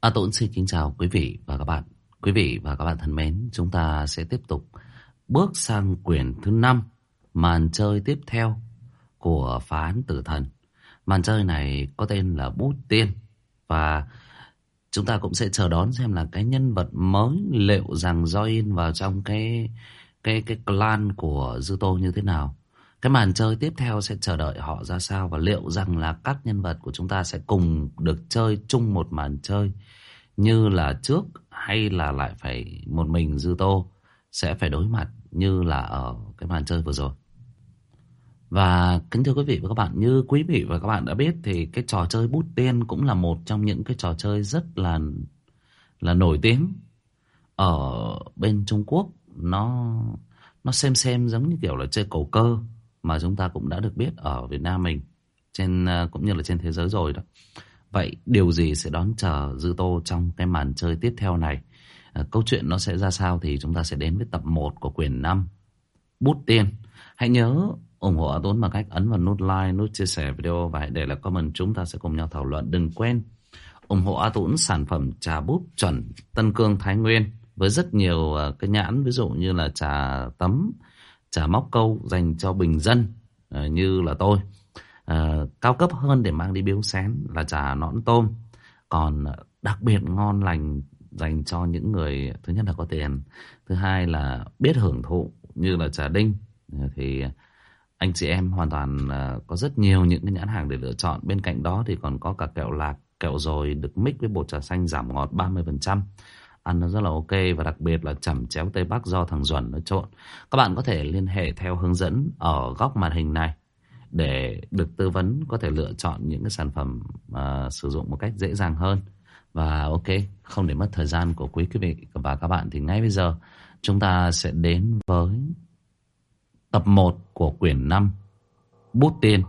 À, A Tốn xin kính chào quý vị và các bạn. Quý vị và các bạn thân mến, chúng ta sẽ tiếp tục bước sang quyển thứ 5, màn chơi tiếp theo của phá án tử thần. Màn chơi này có tên là Bút Tiên và chúng ta cũng sẽ chờ đón xem là cái nhân vật mới liệu rằng join vào trong cái cái cái clan của Dư Tô như thế nào. Cái màn chơi tiếp theo sẽ chờ đợi họ ra sao và liệu rằng là các nhân vật của chúng ta sẽ cùng được chơi chung một màn chơi như là trước hay là lại phải một mình Dư Tô sẽ phải đối mặt như là ở cái màn chơi vừa rồi. Và kính thưa quý vị và các bạn, như quý vị và các bạn đã biết thì cái trò chơi bút tiên cũng là một trong những cái trò chơi rất là là nổi tiếng ở bên Trung Quốc. Nó nó xem xem giống như kiểu là chơi cầu cơ mà chúng ta cũng đã được biết ở Việt Nam mình trên ờ, cũng như là trên thế giới rồi đó. Vậy điều gì sẽ đón chờ Dư Tô trong cái màn chơi tiếp theo này? Ờ, câu chuyện nó sẽ ra sao thì chúng ta sẽ đến với tập 1 của quyển 5 Bút Tiên. Hãy nhớ ủng hộ A Tốn bằng cách ấn vào nút like, nút chia sẻ video và hãy để lại comment chúng ta sẽ cùng nhau thảo luận. Đừng quên ủng hộ A Tốn sản phẩm trà bút chuẩn Tân Cương Thái Nguyên với rất nhiều ờ, cái nhãn ví dụ như là trà tấm, trả móc câu dành cho bình dân à, như là tôi. À, cao cấp hơn để mang đi biếu xén là trà nõn tôm. Còn à, đặc biệt ngon lành dành cho những người thứ nhất là có tiền, thứ hai là biết hưởng thụ như là trà đinh à, thì anh chị em hoàn toàn có rất nhiều những cái nhãn hàng để lựa chọn. Bên cạnh đó thì còn có cả kẹo lạc, kẹo rồi được mix với bột trà xanh giảm ngọt 30%. Ăn nó rất là ok và đặc biệt là chẩm chéo Tây Bắc do thằng Duẩn nó trộn. Các bạn có thể liên hệ theo hướng dẫn ở góc màn hình này để được tư vấn có thể lựa chọn những cái sản phẩm uh, sử dụng một cách dễ dàng hơn. Và ok, không để mất thời gian của quý quý vị và các bạn thì ngay bây giờ chúng ta sẽ đến với tập 1 của quyển 5 Bút Tiên.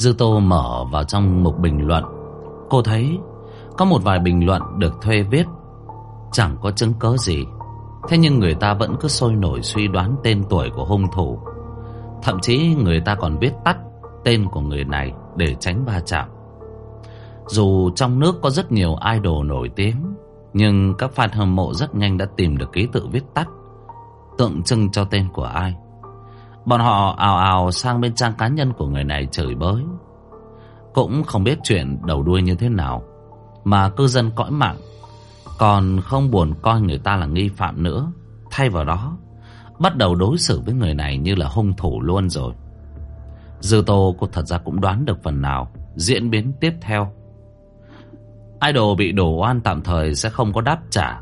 Dư Tô mở vào trong mục bình luận. Cô thấy có một vài bình luận được thuê viết chẳng có chứng cớ gì. Thế nhưng người ta vẫn cứ sôi nổi suy đoán tên tuổi của hung thủ. Thậm chí người ta còn viết tắt tên của người này để tránh va chạm. Dù trong nước có rất nhiều idol nổi tiếng, nhưng các fan hâm mộ rất nhanh đã tìm được ký tự viết tắt, tượng trưng cho tên của ai. Bọn họ ào ào sang bên trang cá nhân của người này chửi bới. Cũng không biết chuyện đầu đuôi như thế nào, mà cư dân cõi mạng còn không buồn coi người ta là nghi phạm nữa. Thay vào đó, bắt đầu đối xử với người này như là hung thủ luôn rồi. Dư Tô cô thật ra cũng đoán được phần nào diễn biến tiếp theo. Idol bị đổ oan tạm thời sẽ không có đáp trả.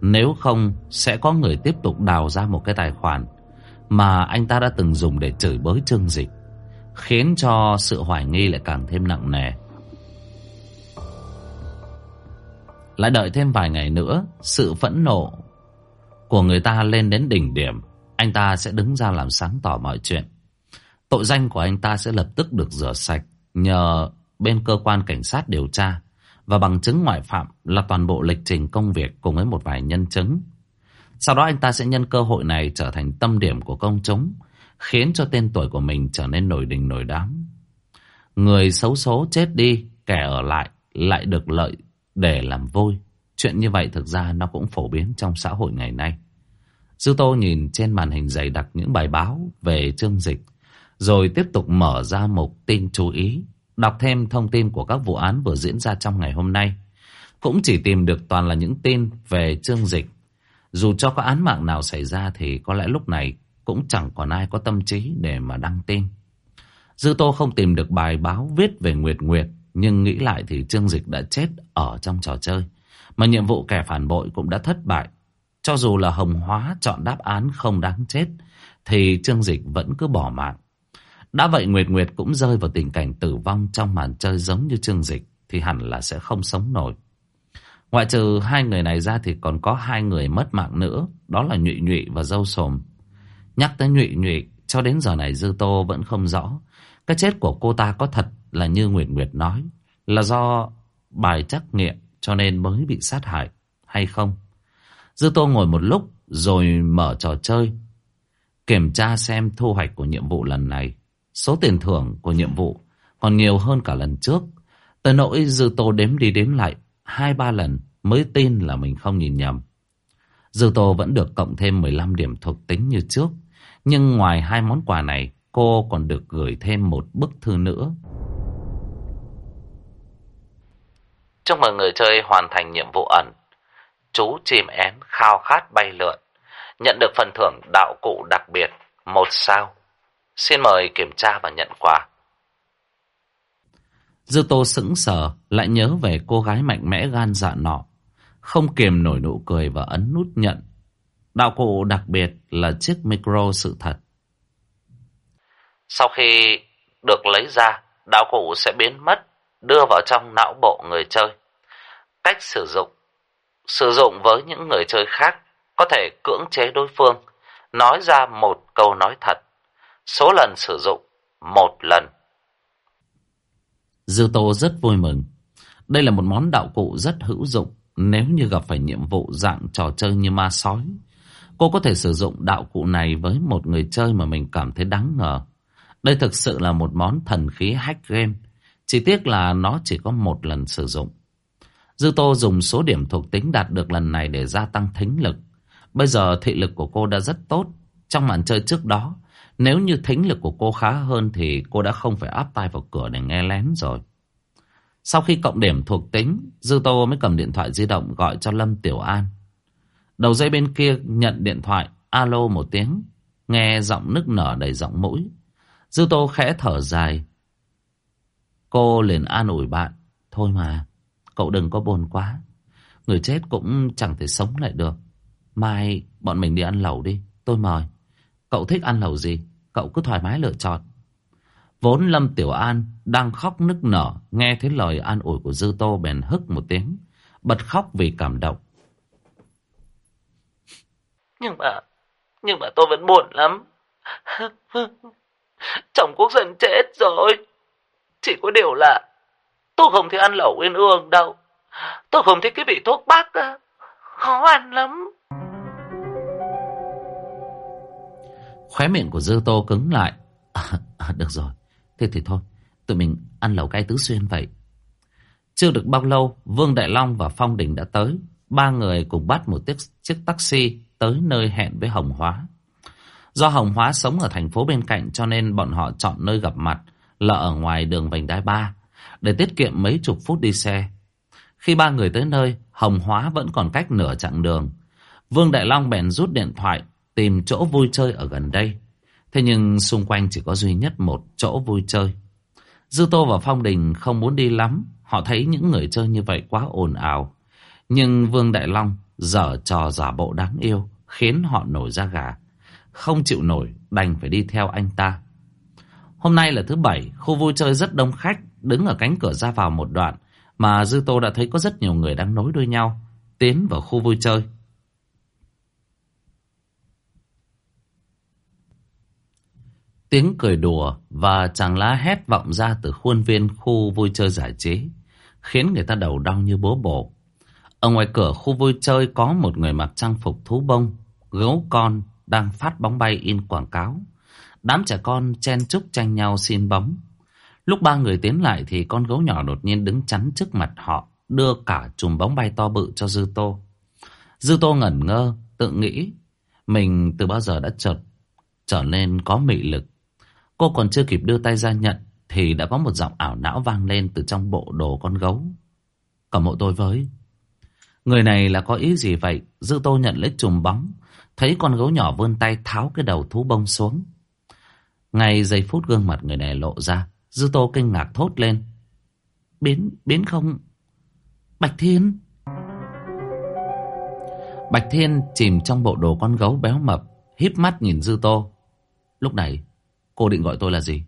Nếu không, sẽ có người tiếp tục đào ra một cái tài khoản mà anh ta đã từng dùng để chửi bới Trương Dịch, khiến cho sự hoài nghi lại càng thêm nặng nề. Lại đợi thêm vài ngày nữa, sự phẫn nộ của người ta lên đến đỉnh điểm, anh ta sẽ đứng ra làm sáng tỏ mọi chuyện. Tội danh của anh ta sẽ lập tức được rửa sạch nhờ bên cơ quan cảnh sát điều tra và bằng chứng ngoại phạm là toàn bộ lịch trình công việc cùng với một vài nhân chứng. Sau đó anh ta sẽ nhân cơ hội này trở thành tâm điểm của công chúng, khiến cho tên tuổi của mình trở nên nổi đình nổi đám. Người xấu số chết đi, kẻ ở lại lại được lợi để làm vui. Chuyện như vậy thực ra nó cũng phổ biến trong xã hội ngày nay. Dư Tô nhìn trên màn hình dày đặc những bài báo về chương dịch, rồi tiếp tục mở ra một tin chú ý, đọc thêm thông tin của các vụ án vừa diễn ra trong ngày hôm nay. Cũng chỉ tìm được toàn là những tin về chương dịch. Dù cho có án mạng nào xảy ra thì có lẽ lúc này cũng chẳng còn ai có tâm trí để mà đăng tin. Dư Tô không tìm được bài báo viết về Nguyệt Nguyệt, nhưng nghĩ lại thì Trương Dịch đã chết ở trong trò chơi. Mà nhiệm vụ kẻ phản bội cũng đã thất bại. Cho dù là Hồng Hóa chọn đáp án không đáng chết, thì Trương Dịch vẫn cứ bỏ mạng. Đã vậy Nguyệt Nguyệt cũng rơi vào tình cảnh tử vong trong màn chơi giống như Trương Dịch, thì hẳn là sẽ không sống nổi. Ngoại trừ hai người này ra thì còn có hai người mất mạng nữa, đó là Nhụy Nhụy và Dâu Sồm. Nhắc tới Nhụy Nhụy, cho đến giờ này Dư Tô vẫn không rõ. Cái chết của cô ta có thật là như Nguyệt Nguyệt nói, là do bài trắc nghiệm cho nên mới bị sát hại hay không. Dư Tô ngồi một lúc rồi mở trò chơi. Kiểm tra xem thu hoạch của nhiệm vụ lần này. Số tiền thưởng của nhiệm vụ còn nhiều hơn cả lần trước. Tới nỗi Dư Tô đếm đi đếm lại hai ba lần mới tin là mình không nhìn nhầm. Dư Tô vẫn được cộng thêm 15 điểm thuộc tính như trước. Nhưng ngoài hai món quà này, cô còn được gửi thêm một bức thư nữa. Chúc mừng người chơi hoàn thành nhiệm vụ ẩn. Chú chim én khao khát bay lượn. Nhận được phần thưởng đạo cụ đặc biệt, một sao. Xin mời kiểm tra và nhận quà. Dư Tô sững sờ, lại nhớ về cô gái mạnh mẽ gan dạ nọ. Không kiềm nổi nụ cười và ấn nút nhận. Đạo cụ đặc biệt là chiếc micro sự thật. Sau khi được lấy ra, đạo cụ sẽ biến mất, đưa vào trong não bộ người chơi. Cách sử dụng Sử dụng với những người chơi khác, có thể cưỡng chế đối phương, nói ra một câu nói thật. Số lần sử dụng, một lần. Dư Tô rất vui mừng. Đây là một món đạo cụ rất hữu dụng nếu như gặp phải nhiệm vụ dạng trò chơi như ma sói. Cô có thể sử dụng đạo cụ này với một người chơi mà mình cảm thấy đáng ngờ. Đây thực sự là một món thần khí hack game. Chỉ tiếc là nó chỉ có một lần sử dụng. Dư Tô dùng số điểm thuộc tính đạt được lần này để gia tăng thính lực. Bây giờ thị lực của cô đã rất tốt. Trong màn chơi trước đó, nếu như thính lực của cô khá hơn thì cô đã không phải áp tai vào cửa để nghe lén rồi. Sau khi cộng điểm thuộc tính, Dư Tô mới cầm điện thoại di động gọi cho Lâm Tiểu An. Đầu dây bên kia nhận điện thoại, alo một tiếng, nghe giọng nức nở đầy giọng mũi. Dư Tô khẽ thở dài. Cô liền an ủi bạn, thôi mà, cậu đừng có buồn quá. Người chết cũng chẳng thể sống lại được. Mai bọn mình đi ăn lẩu đi, tôi mời. Cậu thích ăn lẩu gì, cậu cứ thoải mái lựa chọn. Vốn Lâm Tiểu An đang khóc nức nở, nghe thấy lời an ủi của Dư Tô bèn hức một tiếng, bật khóc vì cảm động. Nhưng mà, nhưng mà tôi vẫn buồn lắm. Chồng quốc dân chết rồi. Chỉ có điều là tôi không thể ăn lẩu yên ương đâu. Tôi không thích cái vị thuốc bắc. Khó ăn lắm. Khóe miệng của Dư Tô cứng lại. À, à, được rồi, thế thì thôi, tụi mình ăn lẩu cay tứ xuyên vậy. Chưa được bao lâu, Vương Đại Long và Phong Đình đã tới. Ba người cùng bắt một chiếc, chiếc taxi tới nơi hẹn với Hồng Hóa. Do Hồng Hóa sống ở thành phố bên cạnh cho nên bọn họ chọn nơi gặp mặt là ở ngoài đường vành đai ba để tiết kiệm mấy chục phút đi xe. Khi ba người tới nơi, Hồng Hóa vẫn còn cách nửa chặng đường. Vương Đại Long bèn rút điện thoại tìm chỗ vui chơi ở gần đây. Thế nhưng xung quanh chỉ có duy nhất một chỗ vui chơi. Dư Tô và Phong Đình không muốn đi lắm. Họ thấy những người chơi như vậy quá ồn ào. Nhưng Vương Đại Long dở trò giả bộ đáng yêu khiến họ nổi da gà. Không chịu nổi đành phải đi theo anh ta. Hôm nay là thứ bảy, khu vui chơi rất đông khách, đứng ở cánh cửa ra vào một đoạn mà Dư Tô đã thấy có rất nhiều người đang nối đuôi nhau tiến vào khu vui chơi. Tiếng cười đùa và chàng lá hét vọng ra từ khuôn viên khu vui chơi giải trí, khiến người ta đầu đau như bố bổ. Ở ngoài cửa khu vui chơi có một người mặc trang phục thú bông, gấu con đang phát bóng bay in quảng cáo. Đám trẻ con chen chúc tranh nhau xin bóng. Lúc ba người tiến lại thì con gấu nhỏ đột nhiên đứng chắn trước mặt họ, đưa cả chùm bóng bay to bự cho Dư Tô. Dư Tô ngẩn ngơ, tự nghĩ mình từ bao giờ đã chợt trở nên có mị lực. Cô còn chưa kịp đưa tay ra nhận thì đã có một giọng ảo não vang lên từ trong bộ đồ con gấu. Cầm hộ tôi với. Người này là có ý gì vậy? Dư Tô nhận lấy chùm bóng, thấy con gấu nhỏ vươn tay tháo cái đầu thú bông xuống. Ngay giây phút gương mặt người này lộ ra, Dư Tô kinh ngạc thốt lên. Biến, biến không? Bạch Thiên! Bạch Thiên chìm trong bộ đồ con gấu béo mập, híp mắt nhìn Dư Tô. Lúc này, cô định gọi tôi là gì?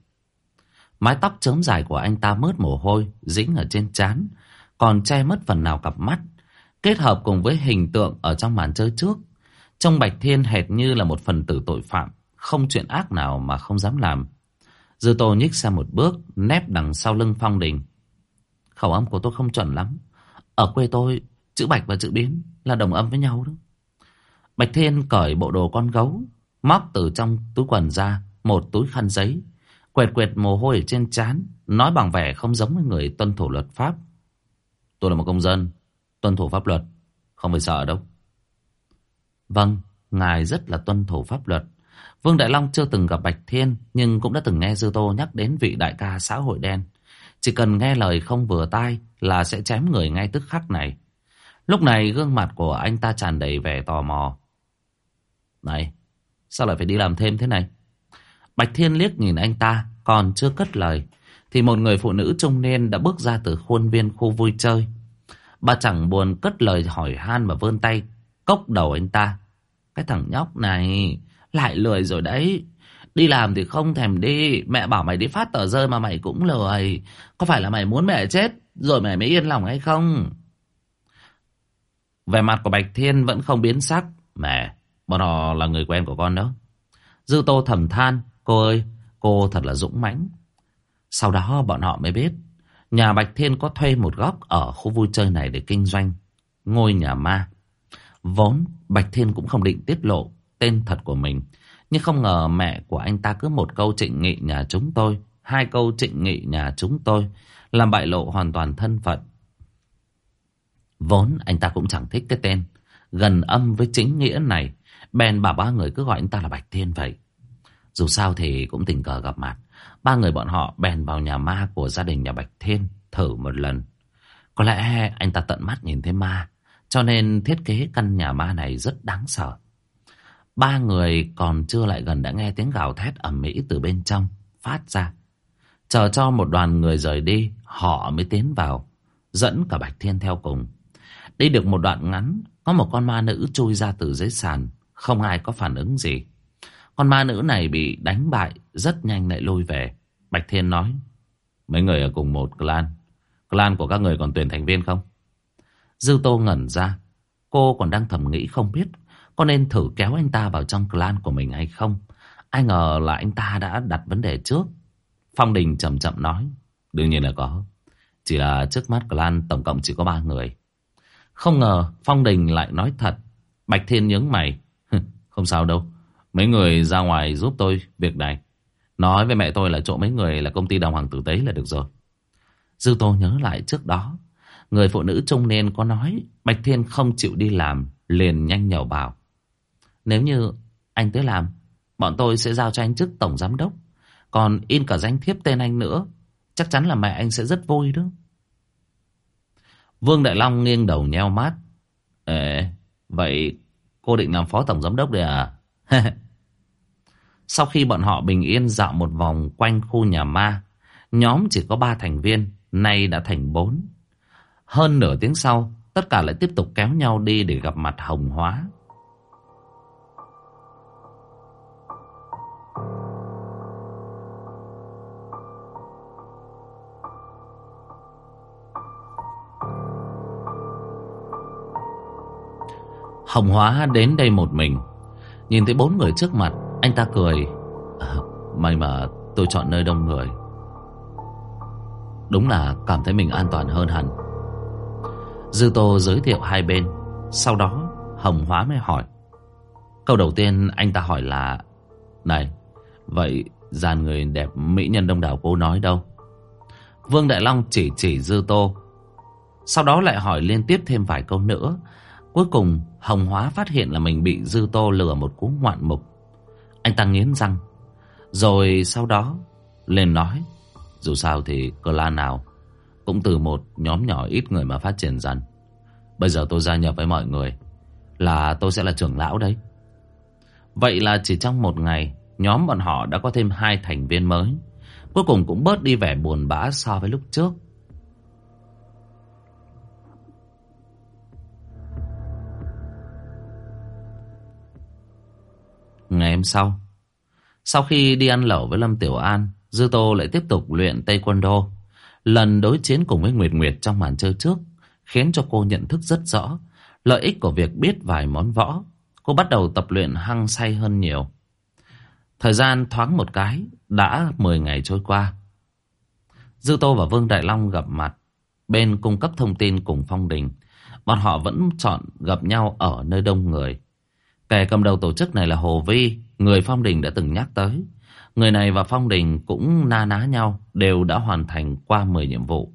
Mái tóc chớm dài của anh ta mướt mồ hôi, dính ở trên trán, còn che mất phần nào cặp mắt. Kết hợp cùng với hình tượng ở trong màn chơi trước, trong Bạch Thiên hệt như là một phần tử tội phạm, không chuyện ác nào mà không dám làm. Dư Tô nhích sang một bước, nép đằng sau lưng Phong Đình. Khẩu âm của tôi không chuẩn lắm. Ở quê tôi, chữ bạch và chữ biến là đồng âm với nhau đó. Bạch Thiên cởi bộ đồ con gấu, móc từ trong túi quần ra một túi khăn giấy, quẹt quẹt mồ hôi ở trên trán, nói bằng vẻ không giống với người tuân thủ luật pháp. Tôi là một công dân, tuân thủ pháp luật, không phải sợ đâu. Vâng, ngài rất là tuân thủ pháp luật. Vương Đại Long chưa từng gặp Bạch Thiên, nhưng cũng đã từng nghe Dư Tô nhắc đến vị đại ca xã hội đen. Chỉ cần nghe lời không vừa tai là sẽ chém người ngay tức khắc này. Lúc này gương mặt của anh ta tràn đầy vẻ tò mò. Này, sao lại phải đi làm thêm thế này? Bạch Thiên liếc nhìn anh ta, còn chưa cất lời. Thì một người phụ nữ trung niên đã bước ra từ khuôn viên khu vui chơi. Bà chẳng buồn cất lời hỏi han mà vươn tay, cốc đầu anh ta. Cái thằng nhóc này, lại lười rồi đấy. Đi làm thì không thèm đi. Mẹ bảo mày đi phát tờ rơi mà mày cũng lười. Có phải là mày muốn mẹ chết rồi mày mới yên lòng hay không? Vẻ mặt của Bạch Thiên vẫn không biến sắc. Mẹ, bọn họ là người quen của con đó. Dư Tô thầm than. Cô ơi, cô thật là dũng mãnh. Sau đó bọn họ mới biết. Nhà Bạch Thiên có thuê một góc ở khu vui chơi này để kinh doanh. Ngôi nhà ma. Vốn Bạch Thiên cũng không định tiết lộ tên thật của mình. Nhưng không ngờ mẹ của anh ta cứ một câu trịnh nghị nhà chúng tôi, hai câu trịnh nghị nhà chúng tôi, làm bại lộ hoàn toàn thân phận. Vốn anh ta cũng chẳng thích cái tên, gần âm với chính nghĩa này, bèn bảo ba người cứ gọi anh ta là Bạch Thiên vậy. Dù sao thì cũng tình cờ gặp mặt, ba người bọn họ bèn vào nhà ma của gia đình nhà Bạch Thiên thử một lần. Có lẽ anh ta tận mắt nhìn thấy ma, cho nên thiết kế căn nhà ma này rất đáng sợ. Ba người còn chưa lại gần đã nghe tiếng gào thét ầm mỹ từ bên trong phát ra. Chờ cho một đoàn người rời đi, họ mới tiến vào, dẫn cả Bạch Thiên theo cùng. Đi được một đoạn ngắn, có một con ma nữ chui ra từ dưới sàn, không ai có phản ứng gì. Con ma nữ này bị đánh bại, rất nhanh lại lôi về. Bạch Thiên nói, mấy người ở cùng một clan. Clan của các người còn tuyển thành viên không? Dư Tô ngẩn ra, cô còn đang thầm nghĩ không biết có nên thử kéo anh ta vào trong clan của mình hay không? Ai ngờ là anh ta đã đặt vấn đề trước. Phong Đình chậm chậm nói. Đương nhiên là có. Chỉ là trước mắt clan tổng cộng chỉ có ba người. Không ngờ Phong Đình lại nói thật. Bạch Thiên nhướng mày. không sao đâu. Mấy người ra ngoài giúp tôi việc này. Nói với mẹ tôi là chỗ mấy người là công ty đồng hoàng tử tế là được rồi. Dư Tô nhớ lại trước đó. Người phụ nữ trung niên có nói Bạch Thiên không chịu đi làm. Liền nhanh nhậu bảo. Nếu như anh tới làm, bọn tôi sẽ giao cho anh chức tổng giám đốc. Còn in cả danh thiếp tên anh nữa, chắc chắn là mẹ anh sẽ rất vui đó. Vương Đại Long nghiêng đầu nheo mắt. Ê, vậy cô định làm phó tổng giám đốc đây à? Sau khi bọn họ bình yên dạo một vòng quanh khu nhà ma, nhóm chỉ có ba thành viên, nay đã thành bốn. Hơn nửa tiếng sau, tất cả lại tiếp tục kéo nhau đi để gặp mặt Hồng Hóa. Hồng Hóa đến đây một mình Nhìn thấy bốn người trước mặt Anh ta cười. À, May mà tôi chọn nơi đông người. Đúng là cảm thấy mình an toàn hơn hẳn. Dư Tô giới thiệu hai bên Sau đó Hồng Hóa mới hỏi. Câu đầu tiên anh ta hỏi là Này Vậy dàn người đẹp mỹ nhân đông đảo cô nói đâu? Vương Đại Long chỉ chỉ Dư Tô. Sau đó lại hỏi liên tiếp thêm vài câu nữa. Cuối cùng, Hồng Hóa phát hiện là mình bị Dư Tô lừa một cú ngoạn mục. Anh ta nghiến răng. Rồi sau đó, lên nói. Dù sao thì cờ la nào cũng từ một nhóm nhỏ ít người mà phát triển dần. Bây giờ tôi gia nhập với mọi người là tôi sẽ là trưởng lão đấy. Vậy là chỉ trong một ngày, nhóm bọn họ đã có thêm hai thành viên mới. Cuối cùng cũng bớt đi vẻ buồn bã so với lúc trước. Ngày hôm sau. Sau khi đi ăn lẩu với Lâm Tiểu An Dư Tô lại tiếp tục luyện Taekwondo. Lần đối chiến cùng với Nguyệt Nguyệt trong màn chơi trước Khiến cho cô nhận thức rất rõ Lợi ích của việc biết vài món võ. Cô bắt đầu tập luyện hăng say hơn nhiều. Thời gian thoáng một cái Đã 10 ngày trôi qua. Dư Tô và Vương Đại Long gặp mặt bên cung cấp thông tin cùng Phong Đình, bọn họ vẫn chọn gặp nhau ở nơi đông người. Kẻ cầm đầu tổ chức này là Hồ Vi, người Phong Đình đã từng nhắc tới. Người này và Phong Đình cũng na ná nhau, đều đã hoàn thành qua 10 nhiệm vụ.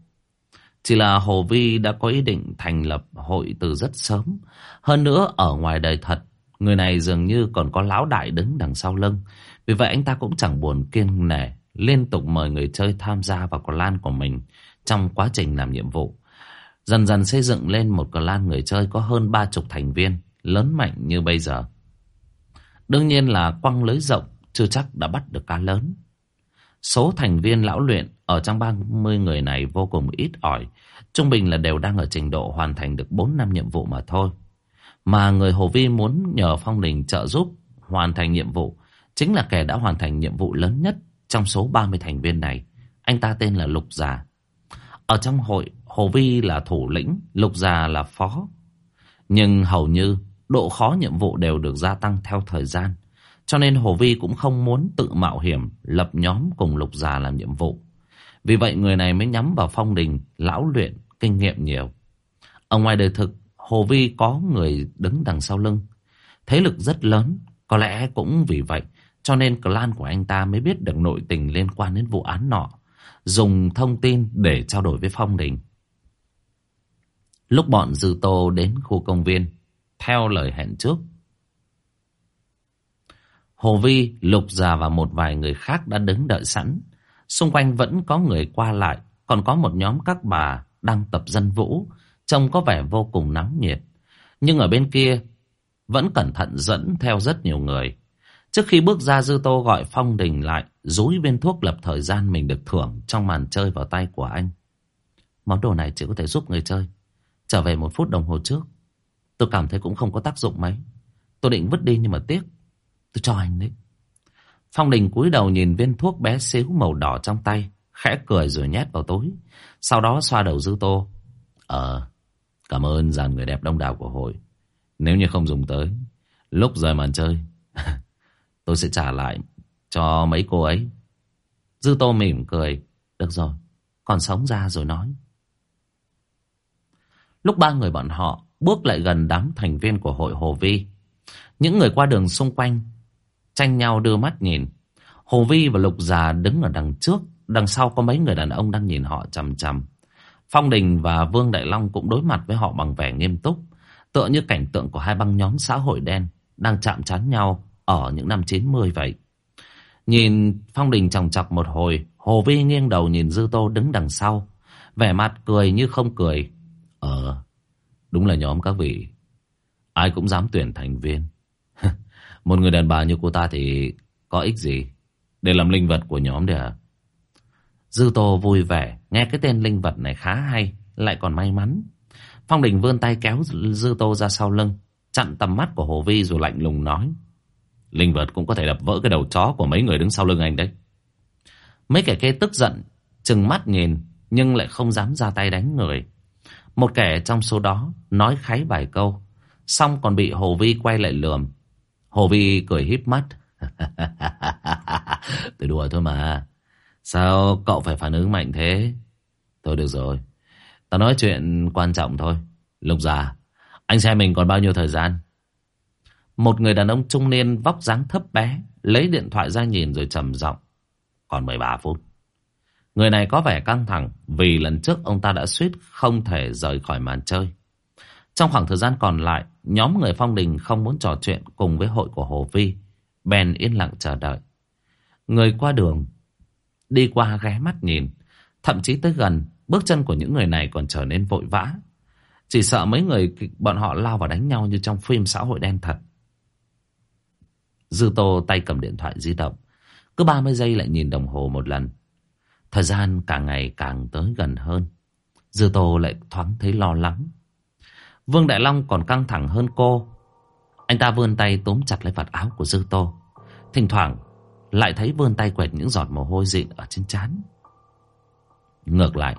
Chỉ là Hồ Vi đã có ý định thành lập hội từ rất sớm. Hơn nữa ở ngoài đời thật, người này dường như còn có lão đại đứng đằng sau lưng. Vì vậy anh ta cũng chẳng buồn kiêng nể, liên tục mời người chơi tham gia vào clan của mình trong quá trình làm nhiệm vụ. Dần dần xây dựng lên một clan người chơi có hơn ba chục thành viên, lớn mạnh như bây giờ. Đương nhiên là quăng lưới rộng, chưa chắc đã bắt được cá lớn. Số thành viên lão luyện ở trong 30 người này vô cùng ít ỏi. Trung bình là đều đang ở trình độ hoàn thành được 4 năm nhiệm vụ mà thôi. Mà người Hồ Vi muốn nhờ Phong Đình trợ giúp hoàn thành nhiệm vụ chính là kẻ đã hoàn thành nhiệm vụ lớn nhất trong số 30 thành viên này. Anh ta tên là Lục Già. Ở trong hội, Hồ Vi là thủ lĩnh, Lục Già là phó. Nhưng hầu như độ khó nhiệm vụ đều được gia tăng theo thời gian. Cho nên Hồ Vi cũng không muốn tự mạo hiểm lập nhóm cùng Lục Già làm nhiệm vụ. Vì vậy người này mới nhắm vào phong đình, lão luyện, kinh nghiệm nhiều. Ở ngoài đời thực, Hồ Vi có người đứng đằng sau lưng. Thế lực rất lớn, có lẽ cũng vì vậy cho nên clan của anh ta mới biết được nội tình liên quan đến vụ án nọ. Dùng thông tin để trao đổi với Phong Đình. Lúc bọn Dư Tô đến khu công viên, theo lời hẹn trước. Hồ Vi, Lục Già và một vài người khác đã đứng đợi sẵn. Xung quanh vẫn có người qua lại, còn có một nhóm các bà đang tập dân vũ, trông có vẻ vô cùng nắng nhiệt. Nhưng ở bên kia, vẫn cẩn thận dẫn theo rất nhiều người. Trước khi bước ra Dư Tô gọi Phong Đình lại, rúi viên thuốc lập thời gian mình được thưởng trong màn chơi vào tay của anh. Món đồ này chỉ có thể giúp người chơi. Trở về một phút đồng hồ trước, tôi cảm thấy cũng không có tác dụng mấy. Tôi định vứt đi nhưng mà tiếc. Tôi cho anh đấy. Phong Đình cúi đầu nhìn viên thuốc bé xíu màu đỏ trong tay, khẽ cười rồi nhét vào túi. Sau đó xoa đầu Dư Tô. Ờ, cảm ơn dàn người đẹp đông đảo của hội. Nếu như không dùng tới, lúc rời màn chơi, tôi sẽ trả lại cho mấy cô ấy. Dư Tô mỉm cười. Được rồi, còn sống ra rồi nói. Lúc ba người bọn họ bước lại gần đám thành viên của hội Hồ Vi, những người qua đường xung quanh tranh nhau đưa mắt nhìn. Hồ Vi và Lục Già đứng ở đằng trước, đằng sau có mấy người đàn ông đang nhìn họ chằm chằm. Phong Đình và Vương Đại Long cũng đối mặt với họ bằng vẻ nghiêm túc, tựa như cảnh tượng của hai băng nhóm xã hội đen đang chạm trán nhau ở những năm 90 vậy. Nhìn Phong Đình chòng chọc một hồi, Hồ Vi nghiêng đầu nhìn Dư Tô đứng đằng sau, vẻ mặt cười như không cười. Ờ, đúng là nhóm các vị, ai cũng dám tuyển thành viên. Một người đàn bà như cô ta thì có ích gì để làm linh vật của nhóm đấy à? Dư Tô vui vẻ, nghe cái tên linh vật này khá hay, lại còn may mắn. Phong Đình vươn tay kéo Dư Tô ra sau lưng, chặn tầm mắt của Hồ Vi rồi lạnh lùng nói. Linh vật cũng có thể đập vỡ cái đầu chó của mấy người đứng sau lưng anh đấy. Mấy kẻ kia tức giận, chừng mắt nhìn, nhưng lại không dám ra tay đánh người. Một kẻ trong số đó nói kháy vài câu, xong còn bị Hồ Vi quay lại lườm. Hồ Vi cười híp mắt. Tôi đùa thôi mà. Sao cậu phải phản ứng mạnh thế? Thôi được rồi. Tao nói chuyện quan trọng thôi. Lục già, anh xem mình còn bao nhiêu thời gian? Một người đàn ông trung niên vóc dáng thấp bé, lấy điện thoại ra nhìn rồi trầm giọng. Còn 13 phút. Người này có vẻ căng thẳng vì lần trước ông ta đã suýt không thể rời khỏi màn chơi. Trong khoảng thời gian còn lại, nhóm người phong đình không muốn trò chuyện cùng với hội của Hồ Vi. Bèn yên lặng chờ đợi. Người qua đường, đi qua ghé mắt nhìn, thậm chí tới gần, bước chân của những người này còn trở nên vội vã. Chỉ sợ mấy người bọn họ lao vào đánh nhau như trong phim xã hội đen thật. Dư Tô tay cầm điện thoại di động. Cứ 30 giây lại nhìn đồng hồ một lần. Thời gian càng ngày càng tới gần hơn. Dư Tô lại thoáng thấy lo lắng. Vương Đại Long còn căng thẳng hơn cô. Anh ta vươn tay tóm chặt lấy vạt áo của Dư Tô. Thỉnh thoảng lại thấy vươn tay quẹt những giọt mồ hôi dịn ở trên trán. Ngược lại,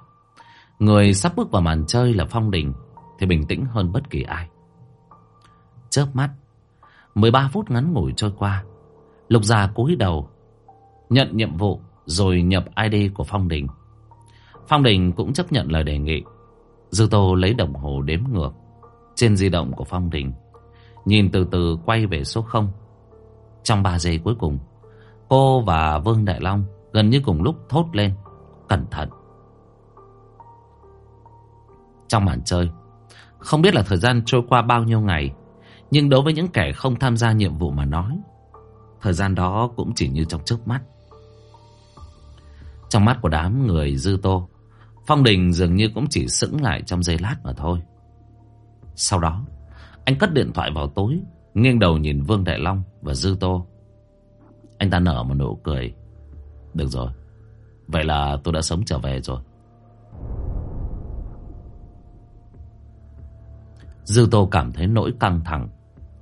người sắp bước vào màn chơi là Phong Đình thì bình tĩnh hơn bất kỳ ai. Chớp mắt, 13 phút ngắn ngủi trôi qua. Lục già cúi đầu, nhận nhiệm vụ rồi nhập ID của Phong Đình. Phong Đình cũng chấp nhận lời đề nghị. Dư Tô lấy đồng hồ đếm ngược trên di động của Phong Đình. Nhìn từ từ quay về số 0. Trong 3 giây cuối cùng, cô và Vương Đại Long gần như cùng lúc thốt lên. Cẩn thận. Trong màn chơi, không biết là thời gian trôi qua bao nhiêu ngày, nhưng đối với những kẻ không tham gia nhiệm vụ mà nói, thời gian đó cũng chỉ như trong chớp mắt. Trong mắt của đám người dư tô, Phong Đình dường như cũng chỉ sững lại trong giây lát mà thôi. Sau đó, anh cất điện thoại vào tối, nghiêng đầu nhìn Vương Đại Long và Dư Tô. Anh ta nở một nụ cười. Được rồi, vậy là tôi đã sống trở về rồi. Dư Tô cảm thấy nỗi căng thẳng.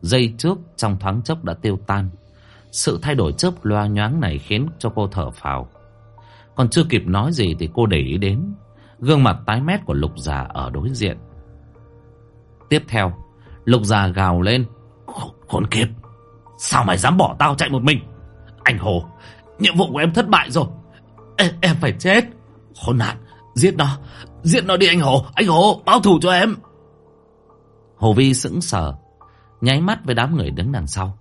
Giây trước trong thoáng chốc đã tiêu tan. Sự thay đổi chớp loa nhoáng này khiến cho cô thở phào. Còn chưa kịp nói gì thì cô để ý đến gương mặt tái mét của lục già ở đối diện. Tiếp theo, lục già gào lên. Khốn kiếp, sao mày dám bỏ tao chạy một mình? Anh Hồ, nhiệm vụ của em thất bại rồi. Em, em phải chết. Khốn nạn, giết nó, giết nó đi anh Hồ, anh Hồ, báo thù cho em. Hồ Vi sững sờ, nháy mắt với đám người đứng đằng sau.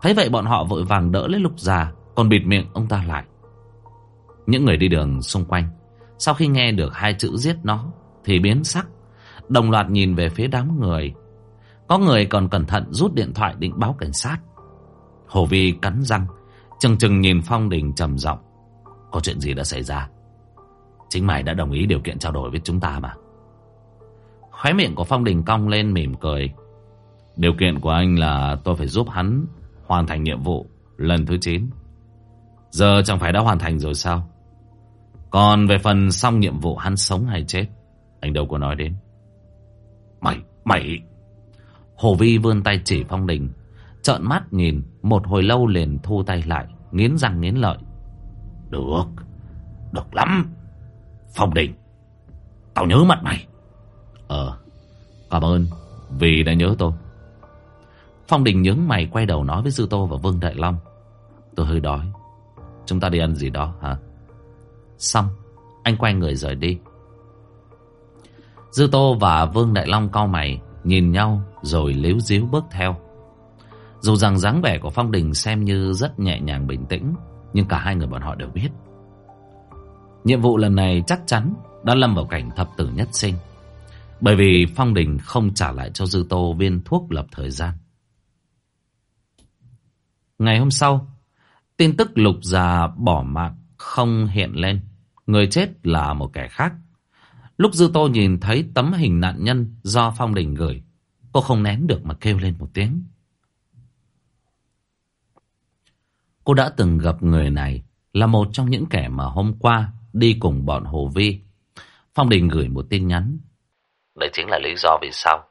Thấy vậy bọn họ vội vàng đỡ lấy lục già, còn bịt miệng ông ta lại. Những người đi đường xung quanh, sau khi nghe được hai chữ giết nó, thì biến sắc, đồng loạt nhìn về phía đám người. Có người còn cẩn thận rút điện thoại định báo cảnh sát. Hồ Vi cắn răng, chừng chừng nhìn Phong Đình trầm giọng. Có chuyện gì đã xảy ra? Chính mày đã đồng ý điều kiện trao đổi với chúng ta mà. Khóe miệng của Phong Đình cong lên mỉm cười. Điều kiện của anh là tôi phải giúp hắn hoàn thành nhiệm vụ lần thứ 9. Giờ chẳng phải đã hoàn thành rồi sao? Còn về phần xong nhiệm vụ hắn sống hay chết, anh đâu có nói đến. Mày, mày... Hồ Vi vươn tay chỉ Phong Đình, trợn mắt nhìn, một hồi lâu liền thu tay lại, nghiến răng nghiến lợi. Được, được lắm. Phong Đình, tao nhớ mặt mày. Ờ, cảm ơn vì đã nhớ tôi. Phong Đình nhướng mày quay đầu nói với Dư Tô và Vương Đại Long. Tôi hơi đói. Chúng ta đi ăn gì đó hả? Xong, anh quay người rời đi. Dư Tô và Vương Đại Long cau mày, nhìn nhau rồi líu díu bước theo. Dù rằng dáng vẻ của Phong Đình xem như rất nhẹ nhàng bình tĩnh, nhưng cả hai người bọn họ đều biết. Nhiệm vụ lần này chắc chắn đã lâm vào cảnh thập tử nhất sinh. Bởi vì Phong Đình không trả lại cho Dư Tô viên thuốc lập thời gian. Ngày hôm sau, tin tức lục già bỏ mạng không hiện lên. Người chết là một kẻ khác. Lúc Dư Tô nhìn thấy tấm hình nạn nhân do Phong Đình gửi, cô không nén được mà kêu lên một tiếng. Cô đã từng gặp người này là một trong những kẻ mà hôm qua đi cùng bọn Hồ Vi. Phong Đình gửi một tin nhắn. Đây chính là lý do vì sao.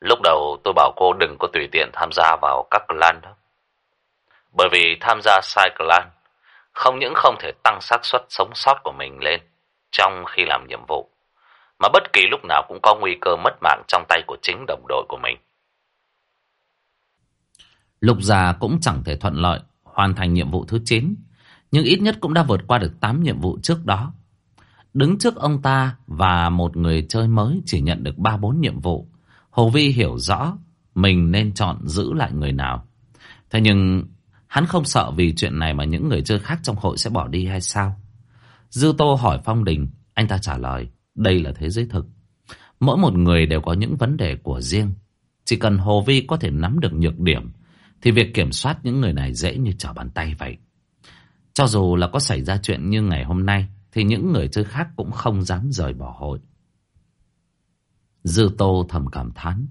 Lúc đầu tôi bảo cô đừng có tùy tiện tham gia vào các clan đó. Bởi vì tham gia sai clan không những không thể tăng xác suất sống sót của mình lên trong khi làm nhiệm vụ, mà bất kỳ lúc nào cũng có nguy cơ mất mạng trong tay của chính đồng đội của mình. Lục già cũng chẳng thể thuận lợi hoàn thành nhiệm vụ thứ 9, nhưng ít nhất cũng đã vượt qua được 8 nhiệm vụ trước đó. Đứng trước ông ta và một người chơi mới chỉ nhận được 3-4 nhiệm vụ, Hồ Vi hiểu rõ mình nên chọn giữ lại người nào. Thế nhưng Hắn không sợ vì chuyện này mà những người chơi khác trong hội sẽ bỏ đi hay sao? Dư Tô hỏi Phong Đình, anh ta trả lời, đây là thế giới thực. Mỗi một người đều có những vấn đề của riêng. Chỉ cần Hồ Vi có thể nắm được nhược điểm, thì việc kiểm soát những người này dễ như trở bàn tay vậy. Cho dù là có xảy ra chuyện như ngày hôm nay, thì những người chơi khác cũng không dám rời bỏ hội. Dư Tô thầm cảm thán,